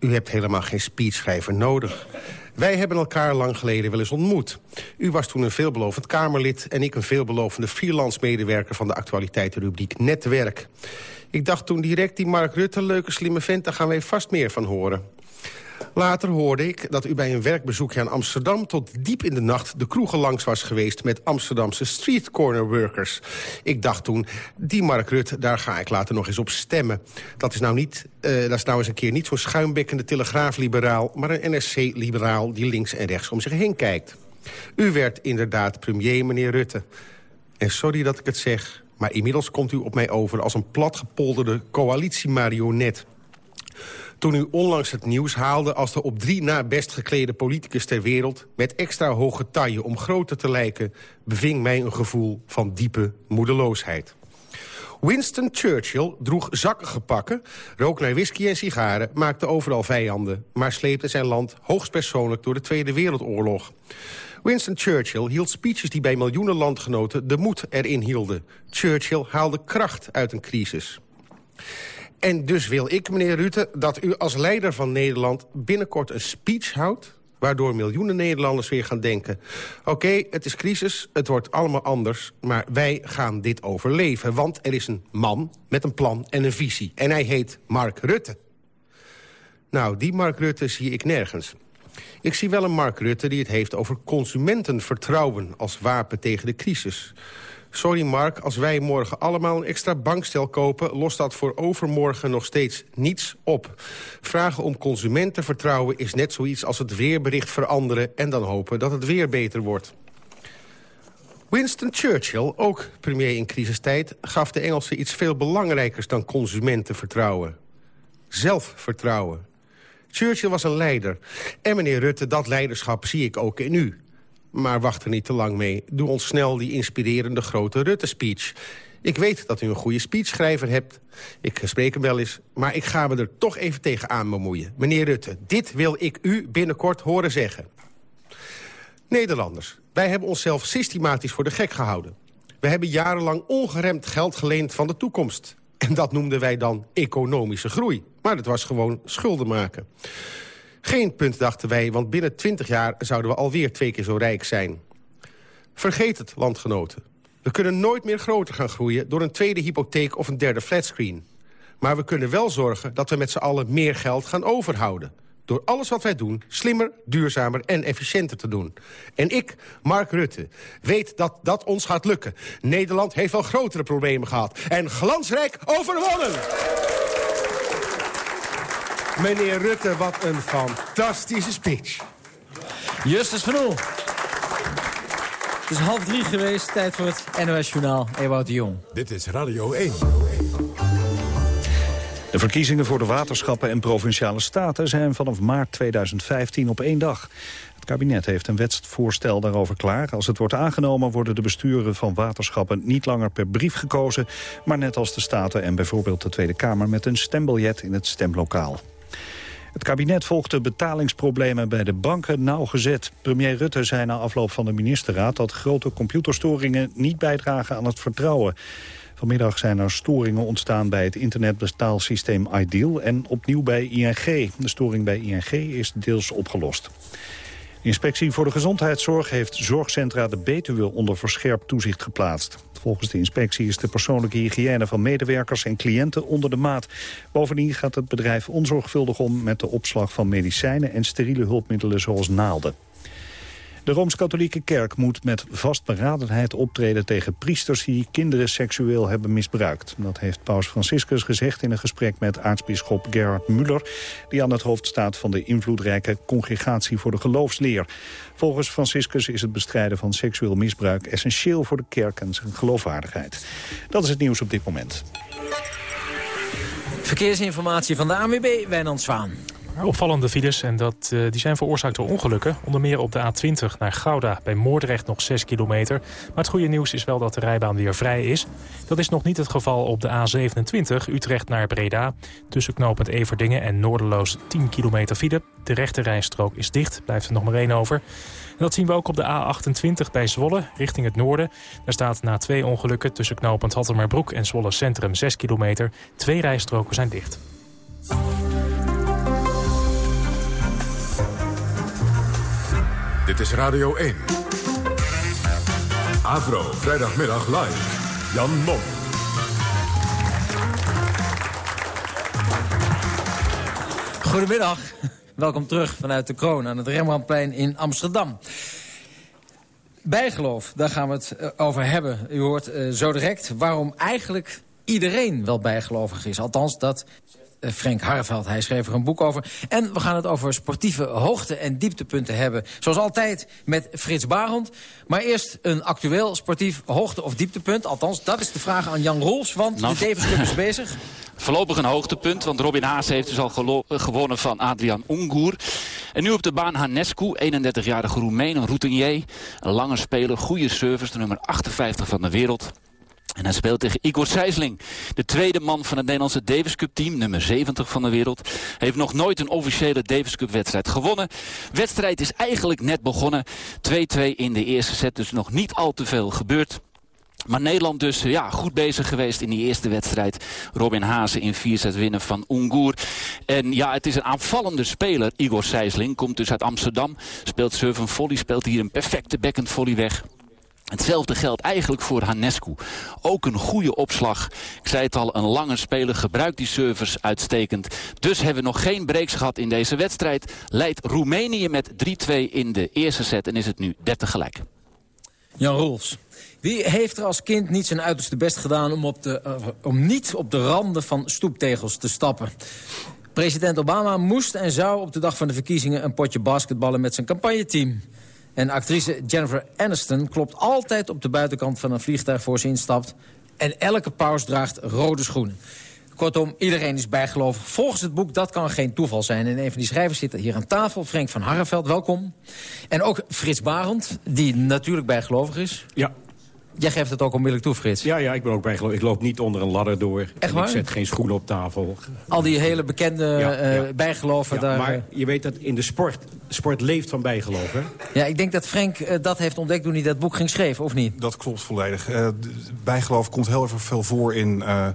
S19: U hebt helemaal geen speechschrijver nodig. Wij hebben elkaar lang geleden wel eens ontmoet. U was toen een veelbelovend Kamerlid... en ik een veelbelovende freelance-medewerker... van de actualiteitenrubriek Netwerk. Ik dacht toen direct, die Mark Rutte, leuke slimme vent... daar gaan wij vast meer van horen. Later hoorde ik dat u bij een werkbezoekje aan Amsterdam... tot diep in de nacht de kroegen langs was geweest... met Amsterdamse street corner workers. Ik dacht toen, die Mark Rutte, daar ga ik later nog eens op stemmen. Dat is nou, niet, uh, dat is nou eens een keer niet zo'n schuimbekkende telegraafliberaal... maar een NSC-liberaal die links en rechts om zich heen kijkt. U werd inderdaad premier, meneer Rutte. En sorry dat ik het zeg, maar inmiddels komt u op mij over... als een platgepolderde coalitiemarionet... Toen u onlangs het nieuws haalde als de op drie na best geklede politicus ter wereld... met extra hoge taille om groter te lijken... beving mij een gevoel van diepe moedeloosheid. Winston Churchill droeg zakkige pakken, rook naar whisky en sigaren... maakte overal vijanden, maar sleepte zijn land hoogstpersoonlijk... door de Tweede Wereldoorlog. Winston Churchill hield speeches die bij miljoenen landgenoten de moed erin hielden. Churchill haalde kracht uit een crisis. En dus wil ik, meneer Rutte, dat u als leider van Nederland... binnenkort een speech houdt... waardoor miljoenen Nederlanders weer gaan denken... oké, het is crisis, het wordt allemaal anders... maar wij gaan dit overleven. Want er is een man met een plan en een visie. En hij heet Mark Rutte. Nou, die Mark Rutte zie ik nergens. Ik zie wel een Mark Rutte die het heeft over consumentenvertrouwen... als wapen tegen de crisis. Sorry Mark, als wij morgen allemaal een extra bankstel kopen... lost dat voor overmorgen nog steeds niets op. Vragen om consumentenvertrouwen is net zoiets als het weerbericht veranderen... en dan hopen dat het weer beter wordt. Winston Churchill, ook premier in crisistijd... gaf de Engelsen iets veel belangrijkers dan consumentenvertrouwen. Zelfvertrouwen. Churchill was een leider. En meneer Rutte, dat leiderschap zie ik ook in u. Maar wacht er niet te lang mee. Doe ons snel die inspirerende grote Rutte-speech. Ik weet dat u een goede speechschrijver hebt. Ik spreek hem wel eens. Maar ik ga me er toch even tegenaan bemoeien. Meneer Rutte, dit wil ik u binnenkort horen zeggen. Nederlanders, wij hebben onszelf systematisch voor de gek gehouden. We hebben jarenlang ongeremd geld geleend van de toekomst. En dat noemden wij dan economische groei. Maar het was gewoon schulden maken. Geen punt, dachten wij, want binnen 20 jaar zouden we alweer twee keer zo rijk zijn. Vergeet het, landgenoten. We kunnen nooit meer groter gaan groeien door een tweede hypotheek of een derde flatscreen. Maar we kunnen wel zorgen dat we met z'n allen meer geld gaan overhouden. Door alles wat wij doen slimmer, duurzamer en efficiënter te doen. En ik, Mark Rutte, weet dat dat ons gaat lukken. Nederland heeft wel grotere problemen gehad. En glansrijk overwonnen! Meneer Rutte, wat een fantastische speech.
S2: Justus van Oel. Het is half drie geweest, tijd voor het NOS-journaal. Ewout de Jong.
S1: Dit is Radio 1.
S3: De verkiezingen voor de waterschappen en provinciale staten zijn vanaf maart 2015 op één dag. Het kabinet heeft een wetsvoorstel daarover klaar. Als het wordt aangenomen worden de besturen van waterschappen niet langer per brief gekozen, maar net als de staten en bijvoorbeeld de Tweede Kamer met een stembiljet in het stemlokaal. Het kabinet volgt de betalingsproblemen bij de banken nauwgezet. Premier Rutte zei na afloop van de ministerraad dat grote computerstoringen niet bijdragen aan het vertrouwen. Vanmiddag zijn er storingen ontstaan bij het internetbetaalsysteem Ideal en opnieuw bij ING. De storing bij ING is deels opgelost. De inspectie voor de gezondheidszorg heeft zorgcentra de Betuwe onder verscherpt toezicht geplaatst. Volgens de inspectie is de persoonlijke hygiëne van medewerkers en cliënten onder de maat. Bovendien gaat het bedrijf onzorgvuldig om met de opslag van medicijnen en steriele hulpmiddelen zoals naalden. De Rooms-Katholieke Kerk moet met vastberadenheid optreden tegen priesters die kinderen seksueel hebben misbruikt. Dat heeft paus Franciscus gezegd in een gesprek met aartsbisschop Gerhard Muller, die aan het hoofd staat van de invloedrijke Congregatie voor de Geloofsleer. Volgens Franciscus is het bestrijden van seksueel misbruik essentieel voor de kerk en zijn geloofwaardigheid. Dat is het nieuws op dit moment.
S2: Verkeersinformatie van de ANWB, Wijnand Zwaan.
S8: Opvallende files en dat, uh, die zijn veroorzaakt door ongelukken. Onder meer op de A20 naar Gouda bij Moordrecht nog 6 kilometer. Maar het goede nieuws is wel dat de rijbaan weer vrij is. Dat is nog niet het geval op de A27 Utrecht naar Breda. Tussen knooppunt Everdingen en Noorderloos 10 kilometer file. De rechte rijstrook is dicht, blijft er nog maar één over. En dat zien we ook op de A28 bij Zwolle, richting het noorden. Daar staat na twee ongelukken tussen knooppunt Hattemerbroek en Zwolle Centrum 6 kilometer. Twee rijstroken zijn dicht.
S1: Dit is Radio 1. Avro, vrijdagmiddag live. Jan Mom.
S2: Goedemiddag. Welkom terug vanuit de kroon aan het Rembrandtplein in Amsterdam. Bijgeloof, daar gaan we het eh, over hebben. U hoort uh, zo direct waarom eigenlijk iedereen wel bijgelovig is. Althans, dat eh, Frank Harveld. Hij schreef er een boek over. En we gaan het over sportieve hoogte- en dieptepunten hebben. Zoals altijd met Frits Barend. Maar eerst een actueel sportief hoogte- of dieptepunt. Althans, dat is de vraag aan Jan Roels, want nou, de Davis Cup is bezig. [laughs]
S20: Voorlopig een hoogtepunt, want Robin Haas heeft dus al gewonnen van Adrian Ungur. En nu op de baan Hanescu, 31-jarige Roemeen, een routinier. Een lange speler, goede service, de nummer 58 van de wereld. En hij speelt tegen Igor Sijsling, de tweede man van het Nederlandse Davis Cup team, nummer 70 van de wereld. Hij heeft nog nooit een officiële Davis Cup wedstrijd gewonnen. wedstrijd is eigenlijk net begonnen. 2-2 in de eerste set, dus nog niet al te veel gebeurd. Maar Nederland dus ja, goed bezig geweest in die eerste wedstrijd. Robin Haase in 4 set winnen van Ungur. En ja, het is een aanvallende speler. Igor Sijsling komt dus uit Amsterdam. Speelt serve volley, speelt hier een perfecte backhand volley weg. Hetzelfde geldt eigenlijk voor Hanescu. Ook een goede opslag. Ik zei het al, een lange speler gebruikt die servers uitstekend. Dus hebben we nog geen breaks gehad in deze wedstrijd. Leidt Roemenië met 3-2 in de eerste set en is het nu 30 gelijk.
S2: Jan Roels. Wie heeft er als kind niet zijn uiterste best gedaan om, op de, uh, om niet op de randen van stoeptegels te stappen? President Obama moest en zou op de dag van de verkiezingen een potje basketballen met zijn campagneteam. En actrice Jennifer Aniston klopt altijd op de buitenkant van een vliegtuig voor ze instapt. En elke paus draagt rode schoenen. Kortom, iedereen is bijgelovig. Volgens het boek Dat kan geen toeval zijn. En een van die schrijvers zit hier aan tafel. Frank van Harreveld, welkom. En ook Frits Barend, die natuurlijk bijgelovig is.
S19: Ja.
S2: Jij geeft het ook onmiddellijk toe, Frits.
S19: Ja, ja, ik ben ook bijgelovig. Ik loop niet onder een ladder door.
S2: Echt waar?
S19: Ik zet geen schoenen op tafel.
S2: Al die hele bekende
S19: Ja,
S2: eh,
S19: ja.
S2: bijgeloven
S19: Ja,
S2: daar...
S19: maar
S2: eh,
S19: je weet dat in de sport... Sport leeft van bijgeloof, hè?
S2: Ja, ik denk dat Frank eh, dat heeft ontdekt toen hij dat boek ging schrijven, of niet?
S21: Dat klopt volledig. Eh, d- bijgeloof komt heel erg veel voor in eh,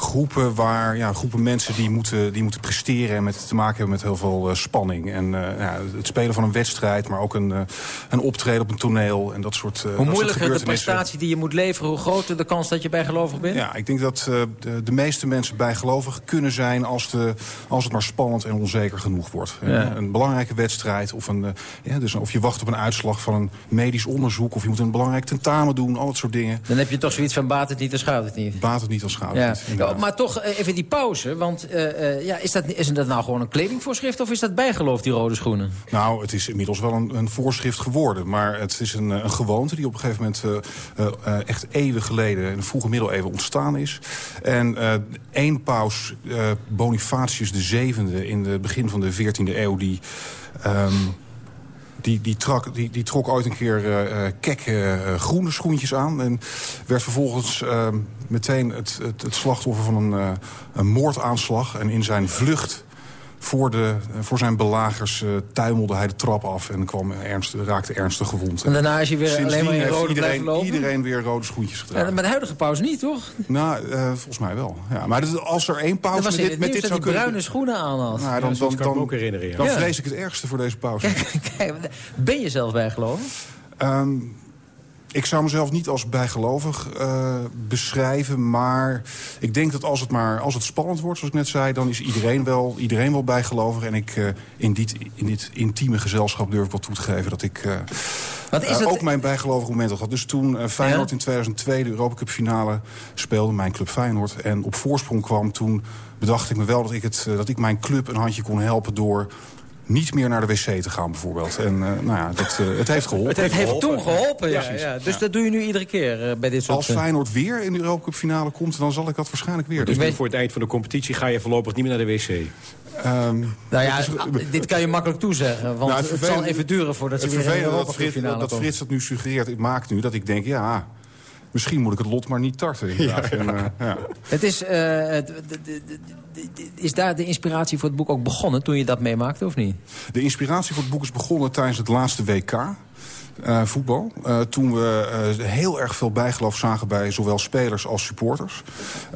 S21: groepen waar ja, groepen mensen die moeten, die moeten presteren en met te maken hebben met heel veel eh, spanning. En eh, ja, het spelen van een wedstrijd, maar ook een, eh, een optreden op een toneel en dat soort.
S2: Hoe moeilijker de prestatie die je moet leveren... hoe groter de kans dat je bijgelovig bent?
S21: Ja, ik denk dat de, de meeste mensen bijgelovig kunnen zijn als, de, als het maar spannend en onzeker genoeg wordt.
S2: Ja.
S21: Een belangrijke wedstrijd, of, een, ja, dus of je wacht op een uitslag van een medisch onderzoek... of je moet een belangrijk tentamen doen, al dat soort dingen.
S2: Dan heb je toch zoiets van baat het niet, dan schouwt het niet.
S21: Baat het niet als schouder.
S2: Ja. Ja, maar toch eh, even die pauze. Want eh, eh, ja, is, dat, is dat nou gewoon een kledingvoorschrift of is dat bijgeloof, die rode schoenen?
S21: Nou, het is inmiddels wel een, een voorschrift geworden. Maar het is een, een gewoonte die op een gegeven moment echt eeuwen geleden... in de vroege middeleeuwen ontstaan is. En één paus, Bonifatius de zevende in het begin van de 14e eeuw... die... ehm, die, die, trak, die, die trok ooit een keer eh eh, kekke eh, groene schoentjes aan. En werd vervolgens meteen het, het, het slachtoffer van een, een moordaanslag. En in zijn vlucht voor, de, voor zijn belagers eh, tuimelde hij de trap af. En kwam ernst, raakte ernstig gewond.
S2: En daarna is hij weer
S21: Sindsdien
S2: alleen maar in
S21: heeft
S2: rode
S21: iedereen,
S2: lopen?
S21: iedereen weer rode schoentjes gedragen.
S2: Ja, maar de huidige pauze niet, toch?
S21: Nou, eh, volgens mij wel. Ja, maar dit- als er één pauze
S2: was
S21: met
S2: in
S21: dit,
S2: het
S21: met dit zou kunnen...
S2: bruine schoenen aan had.
S21: Nou, dan, dan,
S19: kan ik me
S21: dan,
S19: ook herinneren, ja.
S21: dan vrees ik het ergste voor deze pauze. [laughs]
S2: Kijk, ben je zelf bijgelovig?
S21: Ehm, ik zou mezelf niet als bijgelovig eh, beschrijven. Maar ik denk dat als het, maar, als het spannend wordt, zoals ik net zei... dan is iedereen wel, iedereen wel bijgelovig. En ik, eh, in, dit, in dit intieme gezelschap durf ik wel toe te geven... dat ik
S2: Wat is het-
S21: ook mijn bijgelovige momenten had. Dus toen Feyenoord in 2002 de Europa Cup finale speelde... mijn club Feyenoord, en op voorsprong kwam... toen bedacht ik me wel dat ik, het, dat ik mijn club een handje kon helpen... door niet meer naar de wc te gaan bijvoorbeeld. En eh, nou ja, dat, eh, het heeft geholpen.
S2: Het heeft, toen geholpen, ja.
S21: Precies,
S2: ja. Dus dat doe je nu iedere keer eh, bij dit soort...
S21: Als Feyenoord weer in de Europa Cup finale komt... dan zal ik dat waarschijnlijk weer
S19: Dus
S21: doen.
S19: nu voor het eind van de competitie ga je voorlopig niet meer naar de wc.
S21: Ehm,
S2: Nou ja,
S21: is-
S2: ah, dit kan je makkelijk toezeggen. Want
S21: Nou,
S2: het, zal even duren voordat ze weer in de Europa
S21: dat, Frits,
S2: finale
S21: dat
S2: komen.
S21: Frits dat nu suggereert, maakt nu dat ik denk... ja, misschien moet ik het lot maar niet tarten. Inderdaad. [laughs] En, eh, ja.
S2: Het is, eh, is daar de inspiratie voor het boek ook begonnen toen je dat meemaakte, of niet?
S21: De inspiratie voor het boek is begonnen tijdens het laatste WK. Eh, voetbal. Eh, toen we eh, heel erg veel bijgeloof zagen bij zowel spelers als supporters.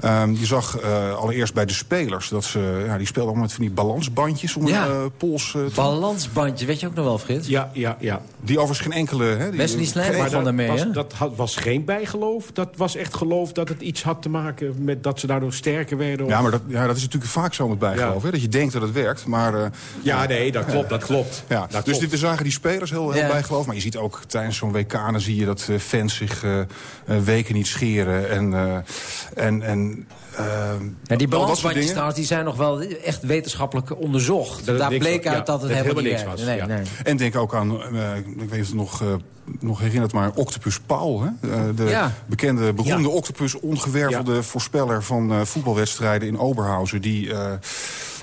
S21: Ehm, je zag eh, allereerst bij de spelers dat ze... Ja, die speelden allemaal met van die balansbandjes om
S2: Ja.
S21: een eh, pols te
S2: Balansbandje, weet je ook nog wel, Frits?
S19: Ja, ja, ja.
S21: Die overigens geen enkele... Hè, die,
S2: Wesley Sneijder
S19: Maar dat,
S2: daarmee,
S19: was,
S2: hè?
S19: dat had, was geen bijgeloof. Dat was echt geloof dat het iets had te maken met dat ze daardoor sterker werden. of-
S21: Ja, maar dat, ja, dat is natuurlijk vaak zo met bijgeloof.
S19: Ja.
S21: Hè? Dat je denkt dat het werkt, maar... eh,
S19: Ja, nee, dat klopt, dat klopt.
S21: Ja,
S19: Dat
S21: dus
S19: klopt.
S21: dit, we zagen die spelers heel, heel
S2: Ja.
S21: bijgeloof. Maar je ziet ook tijdens zo'n WK, dan zie je dat eh, fans zich eh, eh, weken niet scheren. En, eh, en, en eh,
S2: Ja, die balansbandjes trouwens, die zijn nog wel echt wetenschappelijk onderzocht.
S19: Dat
S2: Daar bleek uit
S19: ja,
S2: dat het
S19: dat
S2: helemaal,
S19: niks was,
S2: Nee,
S19: ja.
S2: nee.
S21: En denk ook aan, eh, ik weet niet of het nog, eh, nog herinnert, maar Octopus Paul. Hè? Eh, de
S2: Ja.
S21: bekende, beroemde
S19: Ja.
S21: Octopus, ongewervelde voorspeller van eh, voetbalwedstrijden in Oberhausen. Die, eh,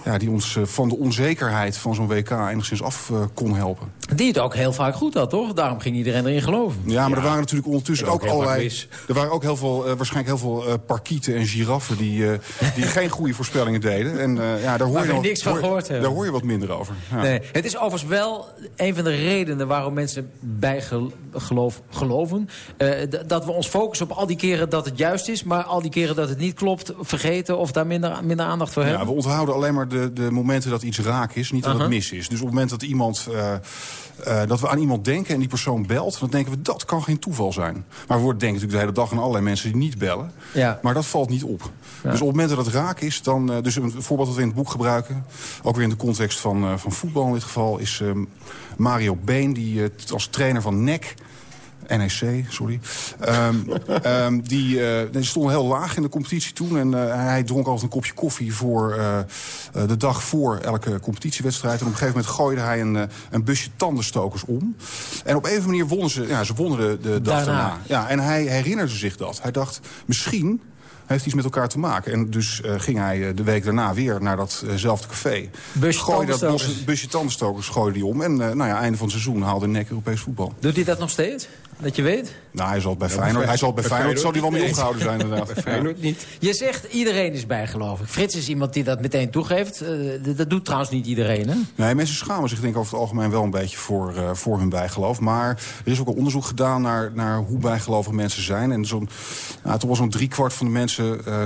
S21: ja, die ons van de onzekerheid van zo'n WK enigszins af kon helpen.
S2: Die het ook heel vaak goed had, toch? Daarom ging iedereen erin geloven.
S21: Ja, maar er waren natuurlijk ondertussen
S19: En ook
S21: allerlei... Er waren ook heel veel, eh, waarschijnlijk heel veel eh, parkieten en giraffen... die, eh, die [laughs] geen goede voorspellingen deden. En ja, daar hoor je, wat-
S2: niks van
S21: hoor-
S2: gehoord hebben.
S21: Daar hoor je wat minder over. Ja.
S2: Nee, het is overigens wel een van de redenen waarom mensen bij gel- geloof, geloven. dat we ons focussen op al die keren dat het juist is... maar al die keren dat het niet klopt, vergeten of daar minder, minder aandacht voor
S21: Ja,
S2: hebben.
S21: we onthouden alleen maar de, de momenten dat iets raak is, niet dat het mis is. Dus op het moment dat, iemand, eh, dat we aan iemand denken en die persoon belt... dan denken we, dat kan geen toeval zijn. Maar we worden denken natuurlijk de hele dag aan allerlei mensen die niet bellen.
S2: Ja.
S21: Maar dat valt niet op.
S2: Ja.
S21: Dus op het moment dat het raak is, dan... eh, dus een voorbeeld dat we in het boek gebruiken... ook weer in de context van, eh, van voetbal in dit geval... is eh, Mario Been, die als trainer van NEC... NEC, sorry. Ehm, [laughs] ehm, die, eh, die stond heel laag in de competitie toen. En eh, hij dronk altijd een kopje koffie voor eh, de dag voor elke competitiewedstrijd. En op een gegeven moment gooide hij een, een busje tandenstokers om. En op een of andere manier wonnen ze, ja, ze wonnen de, de dag
S2: Daarna.
S21: daarna. Ja, en hij herinnerde zich dat. Hij dacht, misschien heeft iets met elkaar te maken. En dus eh, ging hij de week daarna weer naar datzelfde café.
S2: Busje
S21: Gooide dat bos- busje tandenstokers gooide hij om. En eh, nou ja, einde van het seizoen haalde NEC Europees voetbal.
S2: Doet hij dat nog steeds? Dat je weet?
S21: Nou, hij zal bij
S2: Ja,
S21: Feyenoord, hij zal bij
S2: Fey-
S21: Feyenoord, zal hij wel mee opgehouden zijn inderdaad. [laughs]
S2: Bij Feyenoord
S21: niet.
S2: Je zegt iedereen is bijgelovig. Frits is iemand die dat meteen toegeeft. Eh, dat doet trouwens niet iedereen, hè?
S21: Nee, mensen schamen zich denk ik over het algemeen wel een beetje voor, eh, voor hun bijgeloof. Maar er is ook een onderzoek gedaan naar, naar hoe bijgelovig mensen zijn. En zo'n, nou, toch wel zo'n driekwart van de mensen eh,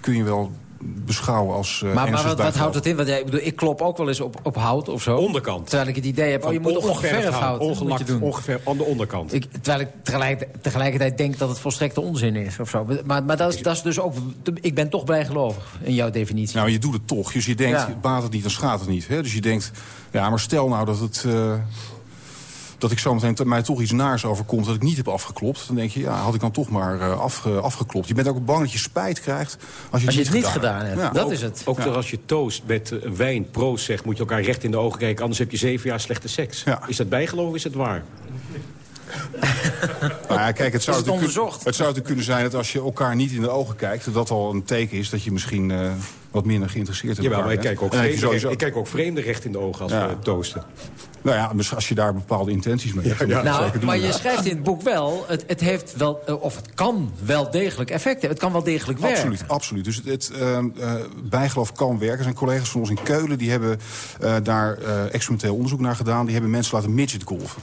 S21: kun je wel beschouwen als uh,
S2: Maar, maar wat, wat houdt het in? Want jij, ik, bedoel, ik klop ook wel eens op, op hout of zo.
S22: Onderkant.
S2: Terwijl ik het idee heb, oh, je moet ongeverfd hout. moet je
S22: Ongelakt,
S2: doen.
S22: ongeveer aan de onderkant.
S2: Ik, terwijl ik tegelijk, tegelijkertijd denk dat het volstrekte onzin is of zo. Maar, maar dat, is, dat is dus ook... Ik ben toch bijgelovig in jouw definitie.
S21: Nou, je doet het toch. Dus je denkt,
S2: Ja.
S21: baat het niet, dan schaadt het niet. Hè? Dus je denkt, ja, maar stel nou dat het... eh, dat ik zometeen te- mij toch iets naars overkomt dat ik niet heb afgeklopt. Dan denk je, ja, had ik dan toch maar eh, afge- afgeklopt. Je bent ook bang dat je spijt krijgt als je,
S2: Als je
S21: het niet gedaan,
S2: hebt.
S21: Ja.
S2: Dat
S21: Ook-
S2: is het.
S22: Ook
S21: Ja.
S22: als je toast met eh, wijn, proost zegt... moet je elkaar recht in de ogen kijken, anders heb je zeven jaar slechte seks. Is dat bijgeloof of is het waar? [laughs]
S21: Nou ja, kijk, het zou,
S2: Is het onderzocht?
S21: het zou kunnen zijn dat als je elkaar niet in de ogen kijkt... dat dat al een teken is dat je misschien eh, wat minder geïnteresseerd bent.
S22: Jawel, maar ik kijk, ook
S21: sowieso-
S22: ik kijk ook vreemden recht in de ogen als
S21: Ja.
S22: we toosten.
S21: Nou ja, als je daar bepaalde intenties mee hebt... dat
S2: nou,
S21: zeker doen,
S2: maar je
S21: ja.
S2: schrijft in het boek wel, het, het heeft wel, eh, of het kan wel degelijk effect hebben. Het kan wel degelijk werken.
S21: Absoluut, absoluut. Dus het, het eh, eh, bijgeloof kan werken. Er zijn collega's van ons in Keulen... die hebben eh, daar eh, experimenteel onderzoek naar gedaan. Die hebben mensen laten midget golfen.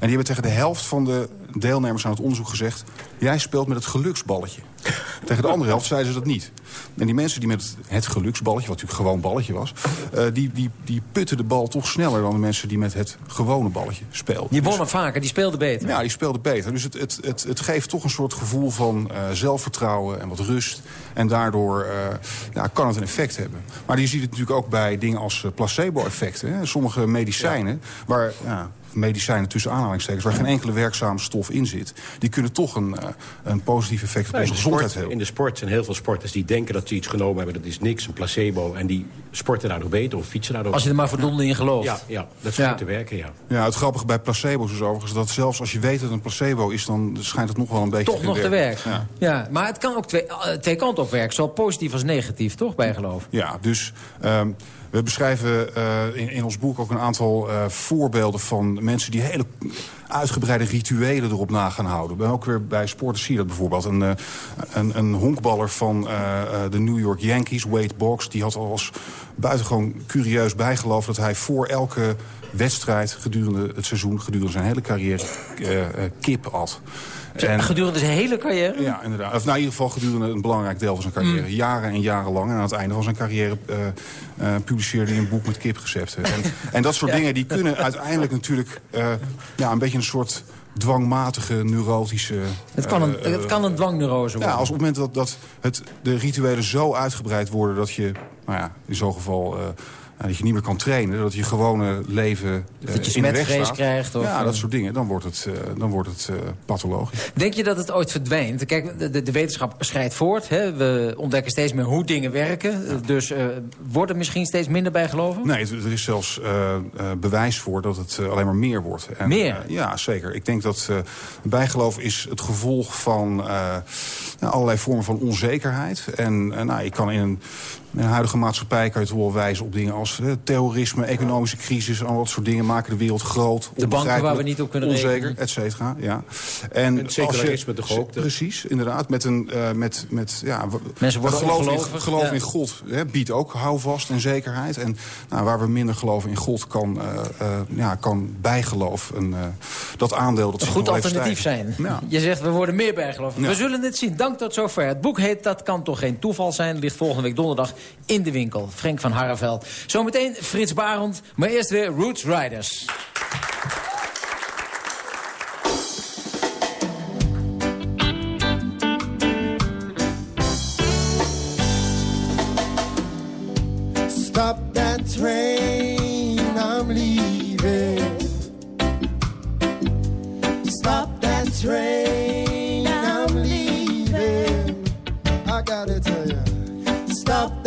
S21: En die hebben tegen de helft van de deelnemers aan het onderzoek gezegd... jij speelt met het geluksballetje. [laughs] tegen de andere helft zeiden ze dat niet. En die mensen die met het, geluksballetje, wat natuurlijk gewoon balletje was... eh, die, die, die putten de bal toch sneller dan de mensen die met het gewone balletje speelden.
S2: Die
S21: Dus-
S2: wonnen vaker, die speelden beter.
S21: ja, die speelde beter. Dus het, het, het, het geeft toch een soort gevoel van eh, zelfvertrouwen en wat rust. En daardoor eh, ja, kan het een effect hebben. Maar je ziet het natuurlijk ook bij dingen als placebo-effecten. Sommige medicijnen, waar... Ja, medicijnen tussen aanhalingstekens... waar geen enkele werkzame stof in zit... die kunnen toch een, eh, een positief effect op onze gezondheid
S22: sport,
S21: hebben.
S22: in de sport zijn heel veel sporters die denken dat ze iets genomen hebben. Dat is niks, een placebo. En die sporten daardoor beter of fietsen daardoor
S2: Als je er maar verdomd in gelooft.
S22: Ja, ja dat schijnt te werken, ja.
S21: Ja, het grappige bij placebo's is overigens dat zelfs als je weet dat het een placebo is... dan schijnt het nog wel een beetje
S2: Toch nog te werken.
S21: Ja.
S2: Ja. maar het kan ook twee, eh, twee kanten op werken. Zowel positief als negatief, toch, bijgeloof?
S21: Ja, dus ehm, we beschrijven eh, in, in ons boek ook een aantal eh, voorbeelden van mensen die hele uitgebreide rituelen erop na gaan houden. Ben ook weer bij sporters zie je dat bijvoorbeeld. Een, eh, een, een honkballer van de New York Yankees, Wade Boggs, die had al als buitengewoon curieus bijgeloof dat hij voor elke wedstrijd gedurende het seizoen, gedurende zijn hele carrière, kip at.
S2: Gedurende zijn hele carrière?
S21: Ja, inderdaad. Of nou, in ieder geval gedurende een belangrijk deel van zijn carrière.
S2: Mm.
S21: Jaren en jaren lang. En aan het einde van zijn carrière eh, eh, publiceerde hij een boek met kiprecepten. En, en dat soort
S2: Ja.
S21: dingen die kunnen uiteindelijk natuurlijk eh, ja, een beetje een soort dwangmatige, neurotische...
S2: Het kan een, het kan een dwangneurose worden.
S21: ja, als op het moment dat, dat het, de rituelen zo uitgebreid worden... dat je, nou ja, in zo'n geval... dat je niet meer kan trainen, dat je gewone leven eh,
S2: Dat je
S21: in de weg
S2: smetvrees
S21: staat.
S2: krijgt, of,
S21: ja,
S2: eh,
S21: dat soort dingen. Dan wordt het, eh, dan wordt het eh, pathologisch.
S2: Denk je dat het ooit verdwijnt? Kijk, de, de- wetenschap schrijdt voort. Hè? We ontdekken steeds meer hoe dingen werken. Dus eh wordt er misschien steeds minder bijgeloven?
S21: Nee, het- er is zelfs eh, eh, bewijs voor dat het eh, alleen maar meer wordt. En,
S2: Meer?
S21: eh, ja, zeker. Ik denk dat eh, bijgeloof is het gevolg van eh, nou, allerlei vormen van onzekerheid. En eh, nou, je kan in een, in een huidige maatschappij kan je toch wel wijzen op dingen als eh, terrorisme, economische crisis, al dat soort dingen maken de wereld groot.
S2: De banken waar we niet op kunnen
S21: Onzeker,
S2: rekenen.
S21: et cetera. Ja. En
S22: Het secularisme toch ook?
S21: Precies, inderdaad. Met een, eh, met, met, ja,
S2: Mensen worden
S21: geloof in, geloof
S2: ja.
S21: in God hè, biedt ook houvast en zekerheid. En nou, waar we minder geloven in God kan, eh, eh, ja, kan bijgeloof een, eh, dat aandeel dat
S2: Een goed alternatief
S21: stijgen.
S2: zijn.
S21: Ja.
S2: Je zegt, we worden meer bijgeloven.
S21: Ja.
S2: We zullen het zien. Dank tot zover. Het boek heet Dat kan toch geen toeval zijn. Ligt volgende week donderdag in de winkel. Frank van Harreveld. Zometeen Frits Barend, maar eerst weer Roots Riders.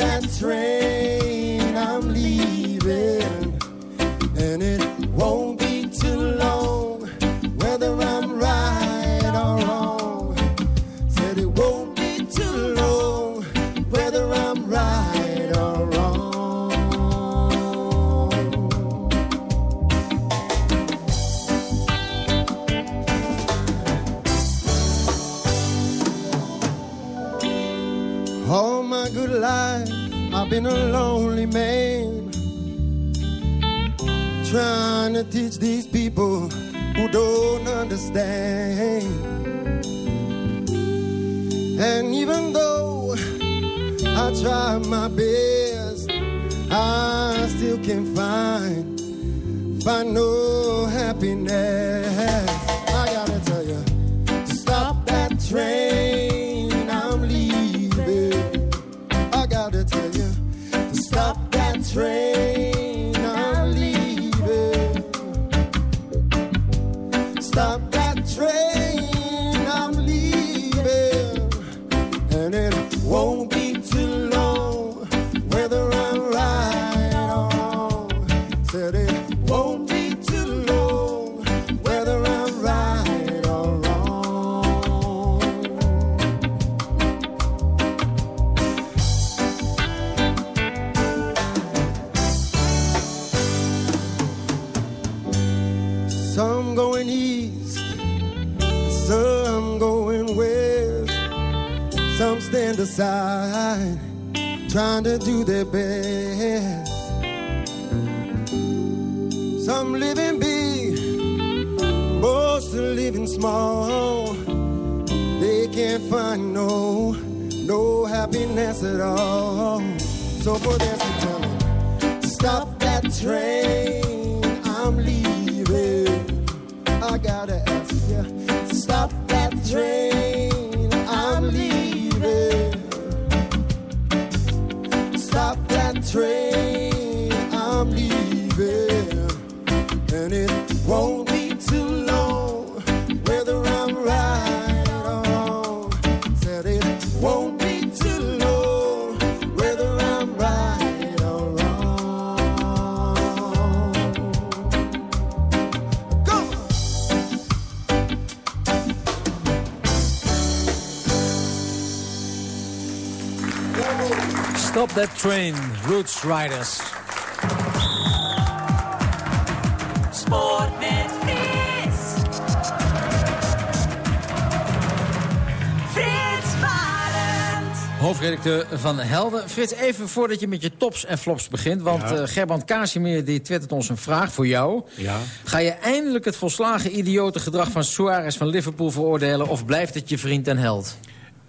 S17: Stop that been a lonely man. Trying to teach these people who don't understand. And even though I try my best, I still can't find, find no happiness. Stop that train,
S2: Roots Riders.
S23: Sport met Frits. Frits Barend.
S2: Hoofdredacteur van Helden. Frits, even voordat je met je tops en flops begint. Want
S22: Ja.
S2: eh Gerbrand Casimir die twittert ons een vraag voor jou.
S22: Ja.
S2: Ga je eindelijk het volslagen idiote gedrag van Suarez van Liverpool veroordelen... of blijft het je vriend en held?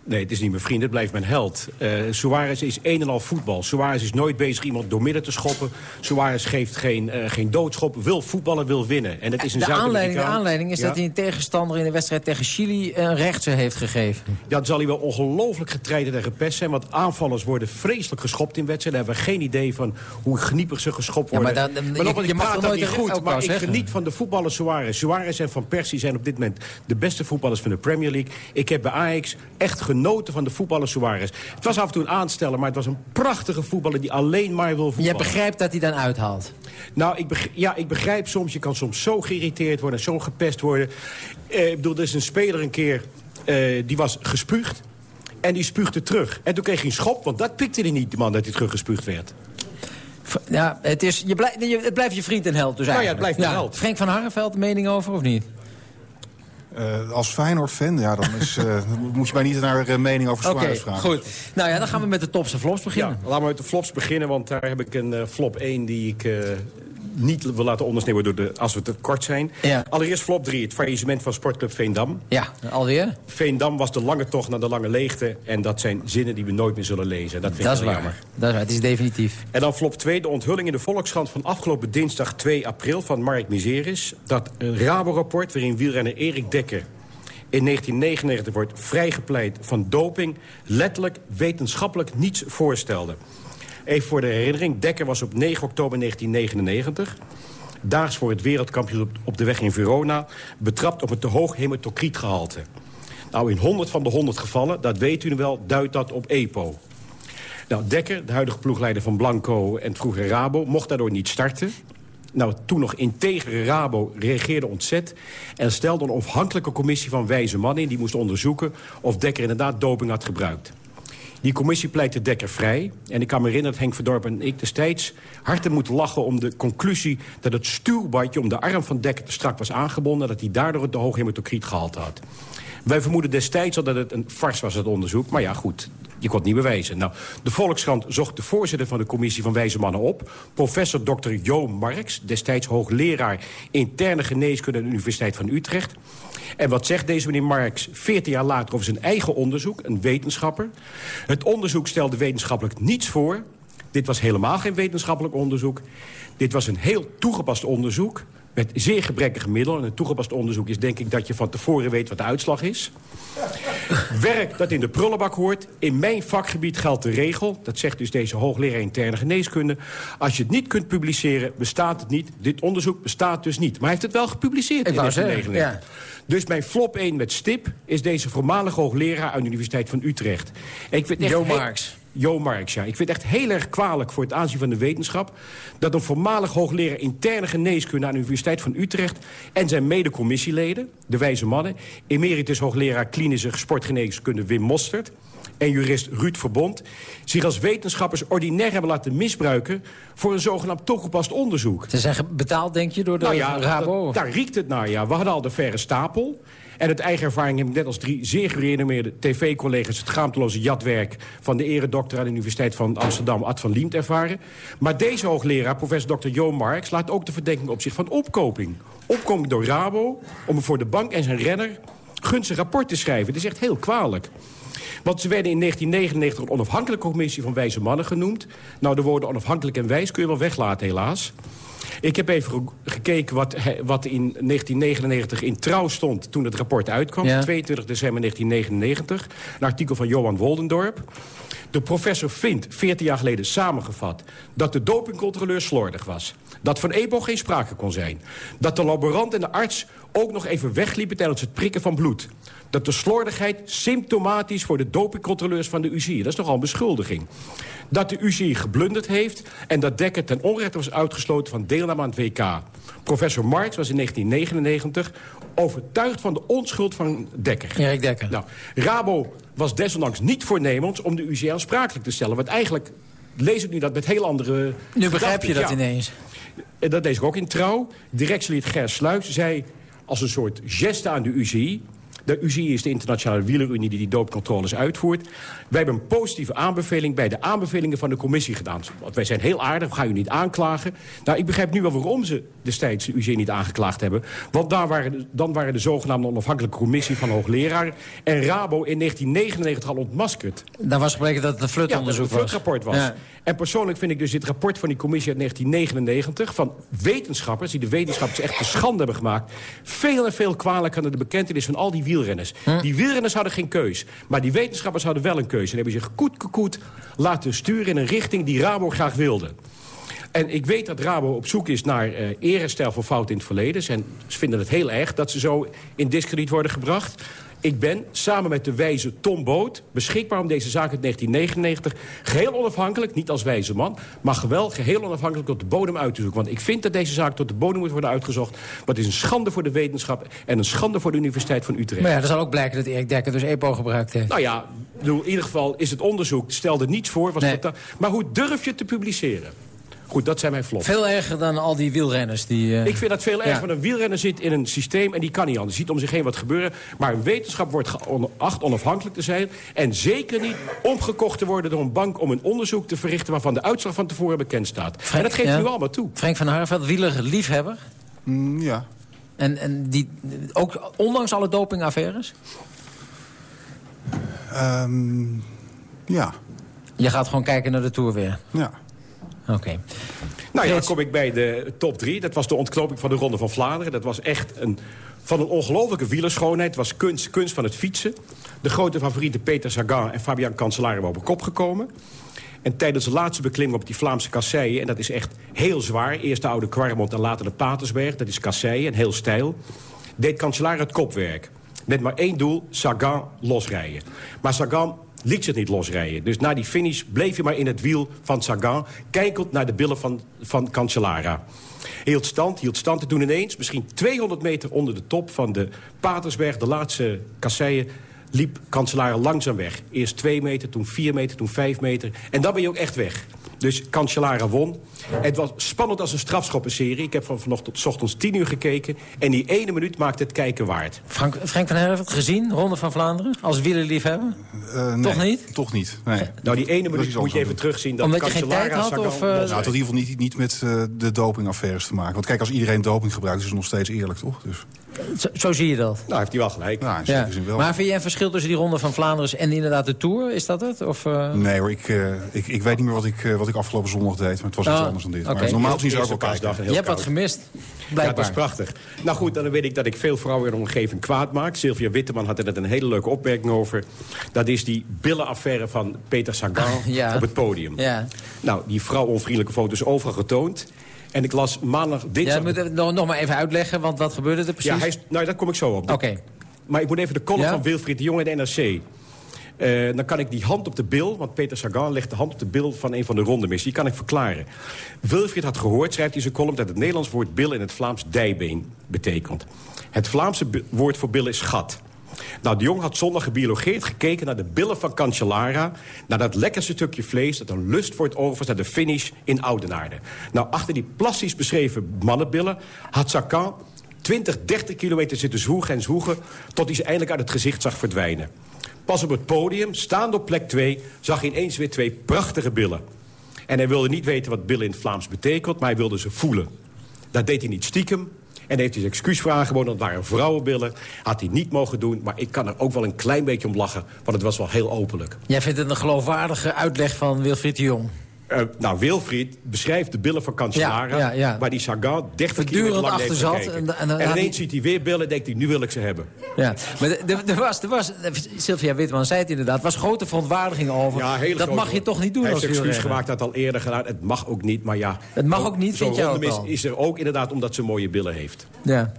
S22: Nee, het is niet mijn vriend, het blijft mijn held. Eh Suarez is een en al voetbal. Suarez is nooit bezig iemand door midden te schoppen. Suarez geeft geen, eh, geen doodschop, wil voetballen, wil winnen. En dat is een
S2: De aanleiding, de aanleiding is
S22: Ja?
S2: dat hij een tegenstander in de wedstrijd tegen Chili een rechtse heeft gegeven.
S22: Dan zal hij wel ongelooflijk getraind en gepest zijn. Want aanvallers worden vreselijk geschopt in wedstrijden. Daar hebben we geen idee van hoe geniepig ze geschopt
S2: Ja,
S22: worden.
S2: maar dan- je- mag
S22: dat
S2: nooit
S22: niet goed. Maar ik
S2: zeggen?
S22: geniet van de voetballers Suarez. Suarez en Van Persie zijn op dit moment de beste voetballers van de Premier League. Ik heb bij Ajax echt genoten van de voetballer Suarez. Het was af en toe een aansteller, maar het was een prachtige voetballer... die alleen maar wil voetballen.
S2: Je begrijpt dat hij dan uithaalt.
S22: Nou, ik begrijp, ja, ik begrijp soms, je kan soms zo geïrriteerd worden... zo gepest worden. Eh, ik bedoel, er is een speler een keer, eh, die was gespuugd... en die spuugde terug. En toen kreeg hij een schop, want dat pikte hij niet, de man, dat hij teruggespuugd werd.
S2: Ja, het, is, je blijft, het blijft je vriend en held dus
S22: Nou ja,
S2: eigenlijk.
S22: het blijft mijn held.
S2: Frank van Harreveld, mening over of niet?
S21: Eh, als Feyenoord-fan, ja, dan is, eh, [laughs] moet je mij niet naar eh, mening over Suarez vragen.
S2: goed. Nou ja, dan gaan we met de tops en flops beginnen.
S22: Ja, laten we met de flops beginnen, want daar heb ik een eh, flop 1 die ik...
S19: niet wil laten ondersneeuwen door de, als we te kort zijn.
S2: Ja.
S19: Allereerst flop 3, het faillissement van sportclub Veendam.
S2: Ja, alweer?
S19: Veendam was de lange tocht naar de lange leegte. En dat zijn zinnen die we nooit meer zullen lezen. Dat vind
S2: Dat
S19: ik
S2: is
S19: jammer.
S2: Dat is waar. Het is definitief.
S19: En dan flop 2, de onthulling in de Volkskrant van afgelopen dinsdag 2 april van Mark Miseris. Dat een Rabo-rapport waarin wielrenner Erik Dekker in 1999 wordt vrijgepleit van doping... letterlijk wetenschappelijk niets voorstelde. Even voor de herinnering, Dekker was op 9 oktober 1999... daags voor het wereldkampioen op de weg in Verona... betrapt op een te hoog hematocrietgehalte. Nou, in 100 van de 100 gevallen, dat weet u wel, duidt dat op EPO. Nou, Dekker, de huidige ploegleider van Blanco en het vroegere Rabo... mocht daardoor niet starten. Nou, toen nog integere Rabo reageerde ontzet... en stelde een onafhankelijke commissie van wijze mannen in... die moest onderzoeken of Dekker inderdaad doping had gebruikt. Die commissie pleitte Dekker vrij. En ik kan me herinneren dat Henk Verdorp en ik destijds hard moeten lachen... om de conclusie dat het stuwbadje om de arm van Dekker te strak was aangebonden... dat hij daardoor het de hoog hematocriet had. Wij vermoeden destijds al dat het een fars was, het onderzoek. Maar ja, goed, je kon het niet bewijzen. Nou, de Volkskrant zocht de voorzitter van de commissie van wijze mannen op. Professor Dr. Jo Marx, destijds hoogleraar interne geneeskunde... aan de Universiteit van Utrecht. En wat zegt deze meneer Marx 14 jaar later over zijn eigen onderzoek, een wetenschapper? Het onderzoek stelde wetenschappelijk niets voor. Dit was helemaal geen wetenschappelijk onderzoek. Dit was een heel toegepast onderzoek met zeer gebrekkige middelen. En een toegepast onderzoek is denk ik dat je van tevoren weet wat de uitslag is. Werk dat in de prullenbak hoort. In mijn vakgebied geldt de regel, dat zegt dus deze hoogleraar interne geneeskunde... als je het niet kunt publiceren, bestaat het niet. Dit onderzoek bestaat dus niet. Maar hij heeft het wel gepubliceerd in
S2: wou zeggen,
S19: 1999. Dus mijn flop 1 met stip is deze voormalige hoogleraar... aan de Universiteit van Utrecht. En ik vind echt
S2: Jo Marx.
S19: Jo Marx, ja. Ik vind het echt heel erg kwalijk voor het aanzien van de wetenschap... dat een voormalig hoogleraar interne geneeskunde aan de Universiteit van Utrecht... en zijn medecommissieleden, de wijze mannen... emeritus hoogleraar klinische sportgeneeskunde Wim Mostert... en jurist Ruud Verbond... zich als wetenschappers ordinair hebben laten misbruiken... voor een zogenaamd toegepast onderzoek.
S2: Ze zijn betaald, denk je, door de
S19: Nou ja,
S2: Rabo?
S19: dat- daar riekt het naar, ja. We hadden al de verre stapel. En uit eigen ervaring heb ik net als drie zeer gerenommeerde tv-collega's... het schaamteloze jatwerk van de eredokter aan de Universiteit van Amsterdam... Ad van Liemt ervaren. Maar deze hoogleraar, professor Dr. Jo Marx... laat ook de verdenking op zich van opkoping. Opkoming door Rabo om voor de bank en zijn renner gunstig rapport te schrijven. Dat is echt heel kwalijk. Want ze werden in 1999 een onafhankelijke commissie van wijze mannen genoemd. Nou, de woorden onafhankelijk en wijs kun je wel weglaten, helaas. Ik heb even ge- gekeken wat, wat in 1999 in Trouw stond toen het rapport uitkwam.
S2: Ja.
S19: 22 december 1999. Een artikel van Johan Woldendorp. De professor vindt, 14 jaar geleden samengevat... dat de dopingcontroleur slordig was. Dat van EPO geen sprake kon zijn. Dat de laborant en de arts ook nog even wegliepen tijdens het prikken van bloed. Dat de slordigheid symptomatisch voor de dopingcontroleurs van de UCI. Dat is nogal een beschuldiging. Dat de UCI geblunderd heeft en dat Dekker ten onrechte was uitgesloten van deelname aan het WK. Professor Marx was in 1999 overtuigd van de onschuld van Dekker.
S2: Erik Dekker.
S19: Nou, Rabo was desondanks niet voornemens om de UCI aansprakelijk te stellen. Want eigenlijk lees ik nu dat met heel andere...
S2: Nu begrijp je dat
S19: Ja.
S2: ineens.
S19: En dat lees ik ook in Trouw. Directielid Ger Sluis zei als een soort geste aan de UCI... De UCI is de internationale wielerunie die die doopcontroles uitvoert. Wij hebben een positieve aanbeveling bij de aanbevelingen van de commissie gedaan. Want wij zijn heel aardig, we gaan u niet aanklagen. Nou, ik begrijp nu wel waarom ze destijds de UCI niet aangeklaagd hebben. Want daar waren dan waren de zogenaamde onafhankelijke commissie van hoogleraren... en Rabo in 1999 al ontmaskerd.
S2: Daar was gebleken dat het een flutonderzoek
S19: ja, dat het een flutrapport was.
S2: Ja.
S19: En persoonlijk vind ik dus dit rapport van die commissie uit 1999... van wetenschappers, die de wetenschappers echt te schande hebben gemaakt... veel en veel kwalijker dan de bekentenis van al die wielrenners. Die wielrenners hadden geen keus. Maar die wetenschappers hadden wel een keus. En hebben zich koet koet laten sturen in een richting die Rabo graag wilde. En ik weet dat Rabo op zoek is naar eh erestel voor fouten in het verleden. Ze ze vinden het heel erg dat ze zo in discrediet worden gebracht. Ik ben samen met de wijze Tom Boot beschikbaar om deze zaak uit 1999... geheel onafhankelijk, niet als wijze man... maar wel geheel onafhankelijk tot de bodem uit te zoeken. Want ik vind dat deze zaak tot de bodem moet worden uitgezocht. Wat is een schande voor de wetenschap en een schande voor de Universiteit van Utrecht.
S2: Maar ja, er zal ook blijken dat Erik Dekker dus EPO gebruikt heeft.
S19: Nou ja, in ieder geval is het onderzoek, stelde niets voor. Was
S2: Nee.
S19: maar hoe durf je het te publiceren? Goed, dat zijn mijn flops.
S2: Veel erger dan al die wielrenners die... eh,
S19: Ik vind dat veel erger,
S2: ja.
S19: want een wielrenner zit in een systeem... en die kan niet anders. Die ziet om zich heen wat gebeuren. Maar een wetenschap wordt geacht onafhankelijk te zijn... en zeker niet omgekocht te worden door een bank... om een onderzoek te verrichten waarvan de uitslag van tevoren bekend staat. en dat geeft
S2: ja.
S19: u allemaal toe.
S2: Frank van Harveld, wielerliefhebber.
S21: Mm, ja.
S2: En, en die, ook ondanks alle dopingaffaires?
S21: Ehm, ja.
S2: Je gaat gewoon kijken naar de Tour weer?
S21: Ja.
S2: Oké.
S19: Nou ja, dan kom ik bij de top drie. Dat was de ontknoping van de Ronde van Vlaanderen. Dat was echt een, van een ongelofelijke wielerschoonheid. Het was kunst, kunst van het fietsen. De grote favorieten Peter Sagan en Fabian Cancellara waren op kop gekomen. En tijdens de laatste beklimming op die Vlaamse kasseien... en dat is echt heel zwaar, eerst de oude Kwarmond en later de Patersberg... dat is kasseien en heel stijl, deed Cancellara het kopwerk. Met maar één doel, Sagan losrijden. Maar Sagan liet zich niet losrijden. Dus na die finish bleef hij maar in het wiel van Sagan... kijkend naar de billen van, van Cancellara. Hield stand, hield stand. En toen ineens, misschien 200 meter onder de top van de Patersberg... de laatste kasseien, liep Cancellara langzaam weg. Eerst 2 meter, toen 4 meter, toen 5 meter. En dan ben je ook echt weg. Dus Cancellara won. Het was spannend als een strafschoppenserie. Ik heb van vanochtend tot 's ochtends 10 uur gekeken. En die ene minuut maakte het kijken waard.
S2: Frank, Frank van Hervel, gezien, Ronde van Vlaanderen? Als wielerliefhebber?
S21: Eh,
S2: Toch
S21: nee,
S2: niet?
S21: Toch niet, nee.
S19: Nou, die ene minuut moet je even terugzien. Dat
S2: Omdat je geen tijd had,
S19: Sagan
S2: of, eh.
S21: Nou, het had in ieder geval niet, niet met eh, de dopingaffaires te maken. Want kijk, als iedereen doping gebruikt, is het nog steeds eerlijk, toch? Dus,
S2: Zo, zo zie je dat.
S19: Nou, heeft hij wel gelijk.
S21: nou,
S2: Ja.
S21: wel.
S2: Maar vind je een verschil tussen die Ronde van Vlaanderen en inderdaad de Tour? Is dat het? Of, eh,
S21: Nee hoor, ik, eh, ik, ik weet niet meer wat ik, eh, wat ik afgelopen zondag deed. Maar het was iets
S2: Oh,
S21: anders dan dit.
S2: oké.
S21: Maar normaal gezien zou ik wel kijken.
S2: je hebt wat gemist,
S19: Ja, dat
S2: blijkbaar.
S19: is prachtig. Nou goed, dan weet ik dat ik veel vrouwen in de omgeving kwaad maak. Sylvia Witteman had er net een hele leuke opmerking over. Dat is die billenaffaire van Peter Sagan [laughs]
S2: Ja.
S19: op het podium.
S2: Ja.
S19: Nou, die vrouwonvriendelijke foto's overal getoond. En ik las maandag,
S2: Ja,
S19: dinsdag...
S2: moet het nog, nog maar even uitleggen, want wat gebeurde er precies?
S19: Ja, hij is, nou, daar kom ik zo op.
S2: Oké.
S19: Maar ik moet even de column
S2: Ja?
S19: van Wilfried de Jong in de NRC. Eh, dan kan ik die hand op de bil, want Peter Sagan legt de hand op de bil van een van de rondemissen. Die kan ik verklaren. Wilfried had gehoord, schrijft hij in zijn column, dat het Nederlands woord bil in het Vlaams dijbeen betekent. Het Vlaamse woord voor bil is gat. Nou, de Jong had zondag gebiologeerd gekeken naar de billen van Cancellara... naar dat lekkerste stukje vlees dat een lust voor het oog was... naar de finish in Oudenaarde. Nou, achter die plastisch beschreven mannenbillen... had Sagan 20, 30 kilometer zitten zwoegen en zwoegen... tot hij ze eindelijk uit het gezicht zag verdwijnen. Pas op het podium, staande op plek 2... zag hij ineens weer twee prachtige billen. En hij wilde niet weten wat billen in het Vlaams betekent... maar hij wilde ze voelen. Dat deed hij niet stiekem. En heeft hij zijn excuus voor aangeboden, dat waren vrouwenbillen. Had hij niet mogen doen, maar ik kan er ook wel een klein beetje om lachen. Want het was wel heel openlijk.
S2: Jij vindt het een geloofwaardige uitleg van Wilfried de Jong?
S19: Eh, nou, Wilfried beschrijft de billen van Cancellara...
S2: Ja, ja, ja.
S19: waar die Sagan 30
S2: Voortdurend
S19: kilometer lang
S2: achter zat
S19: gekeken.
S2: en-
S19: En, ineens
S2: hij-
S19: ziet hij weer billen en denkt hij, nu wil ik ze hebben.
S2: Ja, maar er- was, er was, Sylvia Witman zei het inderdaad, was grote verontwaardiging over.
S19: Ja, hele
S2: dat
S19: grote-
S2: mag je toch niet doen
S19: Hij
S2: als
S19: heeft excuus gemaakt, dat al eerder gedaan. Het mag ook niet, maar ja...
S2: Het mag ook niet, vind jij ook al?
S19: is er ook inderdaad omdat ze mooie billen heeft.
S2: Ja.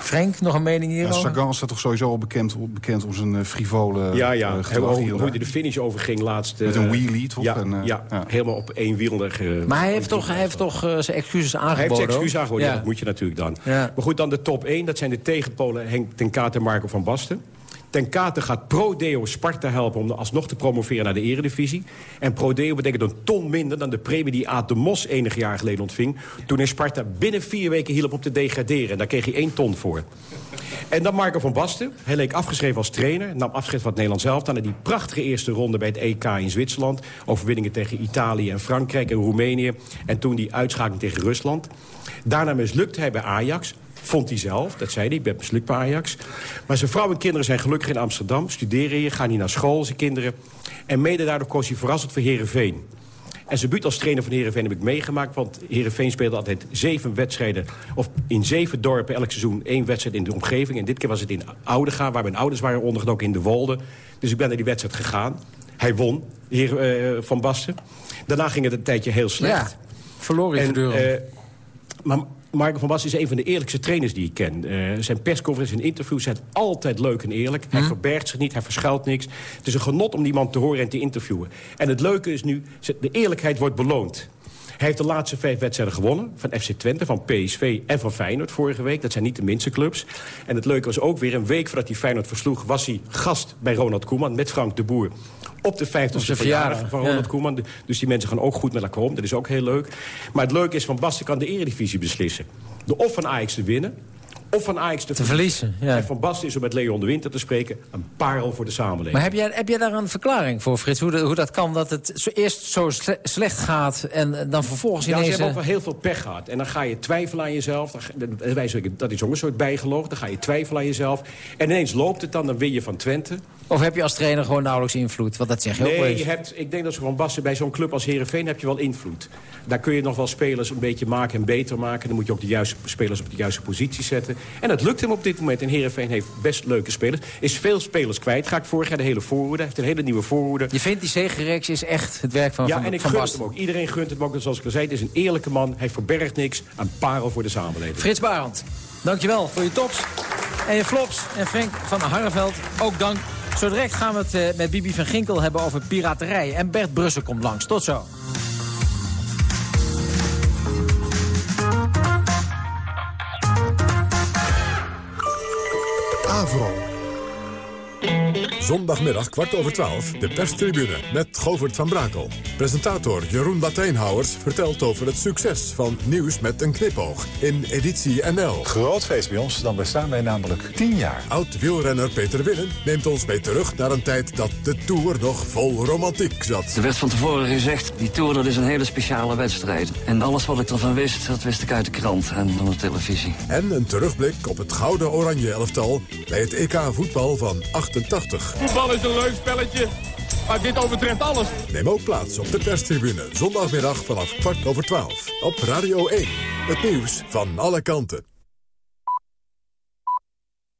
S2: Frank, nog een mening
S21: Ja,
S2: hierover?
S21: Sagan staat toch sowieso al bekend, bekend om zijn eh, frivole
S19: Ja,
S21: eh,
S19: ja.
S21: gedrag
S19: Hoe, hoe hij de finish overging laatst.
S21: Met
S19: eh,
S21: een wheelie, toch?
S19: Ja,
S21: En, eh,
S19: ja,
S21: ja.
S19: helemaal op één eh,
S2: maar hij heeft toch, hij heeft toch zijn excuses aangeboden?
S19: Hij heeft zijn excuus
S2: hoor.
S19: aangeboden, ja.
S2: Ja.
S19: dat moet je natuurlijk dan.
S2: Ja.
S19: Maar goed, dan de top 1. Dat zijn de tegenpolen Henk ten Kaat en Marco van Basten. Ten Kate gaat Pro-Deo Sparta helpen om alsnog te promoveren naar de eredivisie. En Pro-Deo betekent een ton minder dan de premie die Aad de Mos enige jaar geleden ontving... toen hij Sparta binnen vier weken hielp om te degraderen. En daar kreeg hij één ton voor. En dan Marco van Basten. Hij leek afgeschreven als trainer. Nam afscheid van het Nederlands elftal. En die prachtige eerste ronde bij het EK in Zwitserland. Overwinningen tegen Italië en Frankrijk en Roemenië. En toen die uitschakeling tegen Rusland. Daarna mislukte hij bij Ajax. Vond hij zelf, dat zei hij, ik ben mislukt bij Ajax. Maar zijn vrouw en kinderen zijn gelukkig in Amsterdam. Studeren hier, gaan hier naar school, zijn kinderen. En mede daardoor koos hij verrassend voor Herenveen. En zijn buurt als trainer van Herenveen heb ik meegemaakt. Want Herenveen speelde altijd zeven wedstrijden. Of in zeven dorpen elk seizoen één wedstrijd in de omgeving. En dit keer was het in Oudega, waar mijn ouders waren ondergedoken in de Wolde. Dus ik ben naar die wedstrijd gegaan. Hij won, heer eh, Van Basten. Daarna ging het een tijdje heel slecht.
S2: Ja, verloor hij
S19: En, maar Marco van Basten is een van de eerlijkste trainers die ik ken. Eh, zijn persconferenties en interviews zijn altijd leuk en eerlijk. Hij verbergt zich niet, hij verschuilt niks. Het is een genot om die man te horen en te interviewen. En het leuke is nu, de eerlijkheid wordt beloond. Hij heeft de laatste vijf wedstrijden gewonnen. Van FC Twente, van PSV en van Feyenoord vorige week. Dat zijn niet de minste clubs. En het leuke was ook weer een week voordat hij Feyenoord versloeg... was hij gast bij Ronald Koeman met Frank de Boer op de 50ste
S2: Op zijn
S19: verjaardag
S2: verjaardag,
S19: van
S2: ja.
S19: Ronald Koeman. Dus die mensen gaan ook goed met elkaar om. Dat is ook heel leuk. Maar het leuke is, Van Basten kan de eredivisie beslissen. De of van Ajax te winnen, of van Ajax te,
S2: Te verliezen, ja.
S19: En Van Basten is, om met Leon de Winter te spreken... een parel voor de samenleving.
S2: Maar heb jij, heb jij daar een verklaring voor, Frits? Hoe, de- hoe dat kan, dat het zo, eerst zo sle- slecht gaat... en eh, dan vervolgens
S19: Ja, ze
S2: ineens...
S19: hebben ook
S2: eh,
S19: wel heel veel pech gehad. En dan ga je twijfelen aan jezelf. Dan, wij dat is ook een soort bijgeloof. Dan ga je twijfelen aan jezelf. En ineens loopt het dan, dan win je van Twente.
S2: Of heb je als trainer gewoon nauwelijks invloed? Want dat zeg je ook wel
S19: Nee,
S2: eens.
S19: je hebt, ik denk dat ze van Bassen bij zo'n club als Herenveen heb je wel invloed. Daar kun je nog wel spelers een beetje maken en beter maken. Dan moet je ook de juiste spelers op de juiste positie zetten. En dat lukt hem op dit moment. En Herenveen heeft best leuke spelers. Is veel spelers kwijt. Ga ik vorig jaar de hele voorhoede. Heeft een hele nieuwe voorhoede.
S2: Je vindt die zegenreeks is echt het werk van
S19: ja,
S2: Van,
S19: en ik
S2: van
S19: gun
S2: Basten.
S19: hem ook. Iedereen gunt het hem ook. Zoals ik al zei, het is een eerlijke man. Hij verbergt niks. Een parel voor de samenleving.
S2: Frits Barend, dankjewel voor je tops en je flops. En Frank van Harreveld, ook dank. Zo gaan we het eh, met Bibi van Ginkel hebben over piraterij. En Bert Brussel komt langs. Tot zo.
S1: Avro. Zondagmiddag kwart over twaalf, de perstribune met Govert van Brakel. Presentator Jeroen Latijnhouwers vertelt over het succes van Nieuws met een knipoog in editie NL.
S24: Groot feest bij ons, dan bestaan wij namelijk 10 jaar.
S1: Oud-wielrenner Peter Winnen neemt ons mee terug naar een tijd dat de Tour nog vol romantiek zat.
S25: Er werd van tevoren gezegd, die Tour dat is een hele speciale wedstrijd. En alles wat ik ervan wist, dat wist ik uit de krant en van de televisie.
S1: En een terugblik op het gouden oranje elftal bij het EK voetbal van 88.
S26: Voetbal is een leuk spelletje, maar dit overtreft alles.
S1: Neem ook plaats op de perstribune zondagmiddag vanaf kwart over twaalf. Op Radio 1. Het nieuws van alle kanten.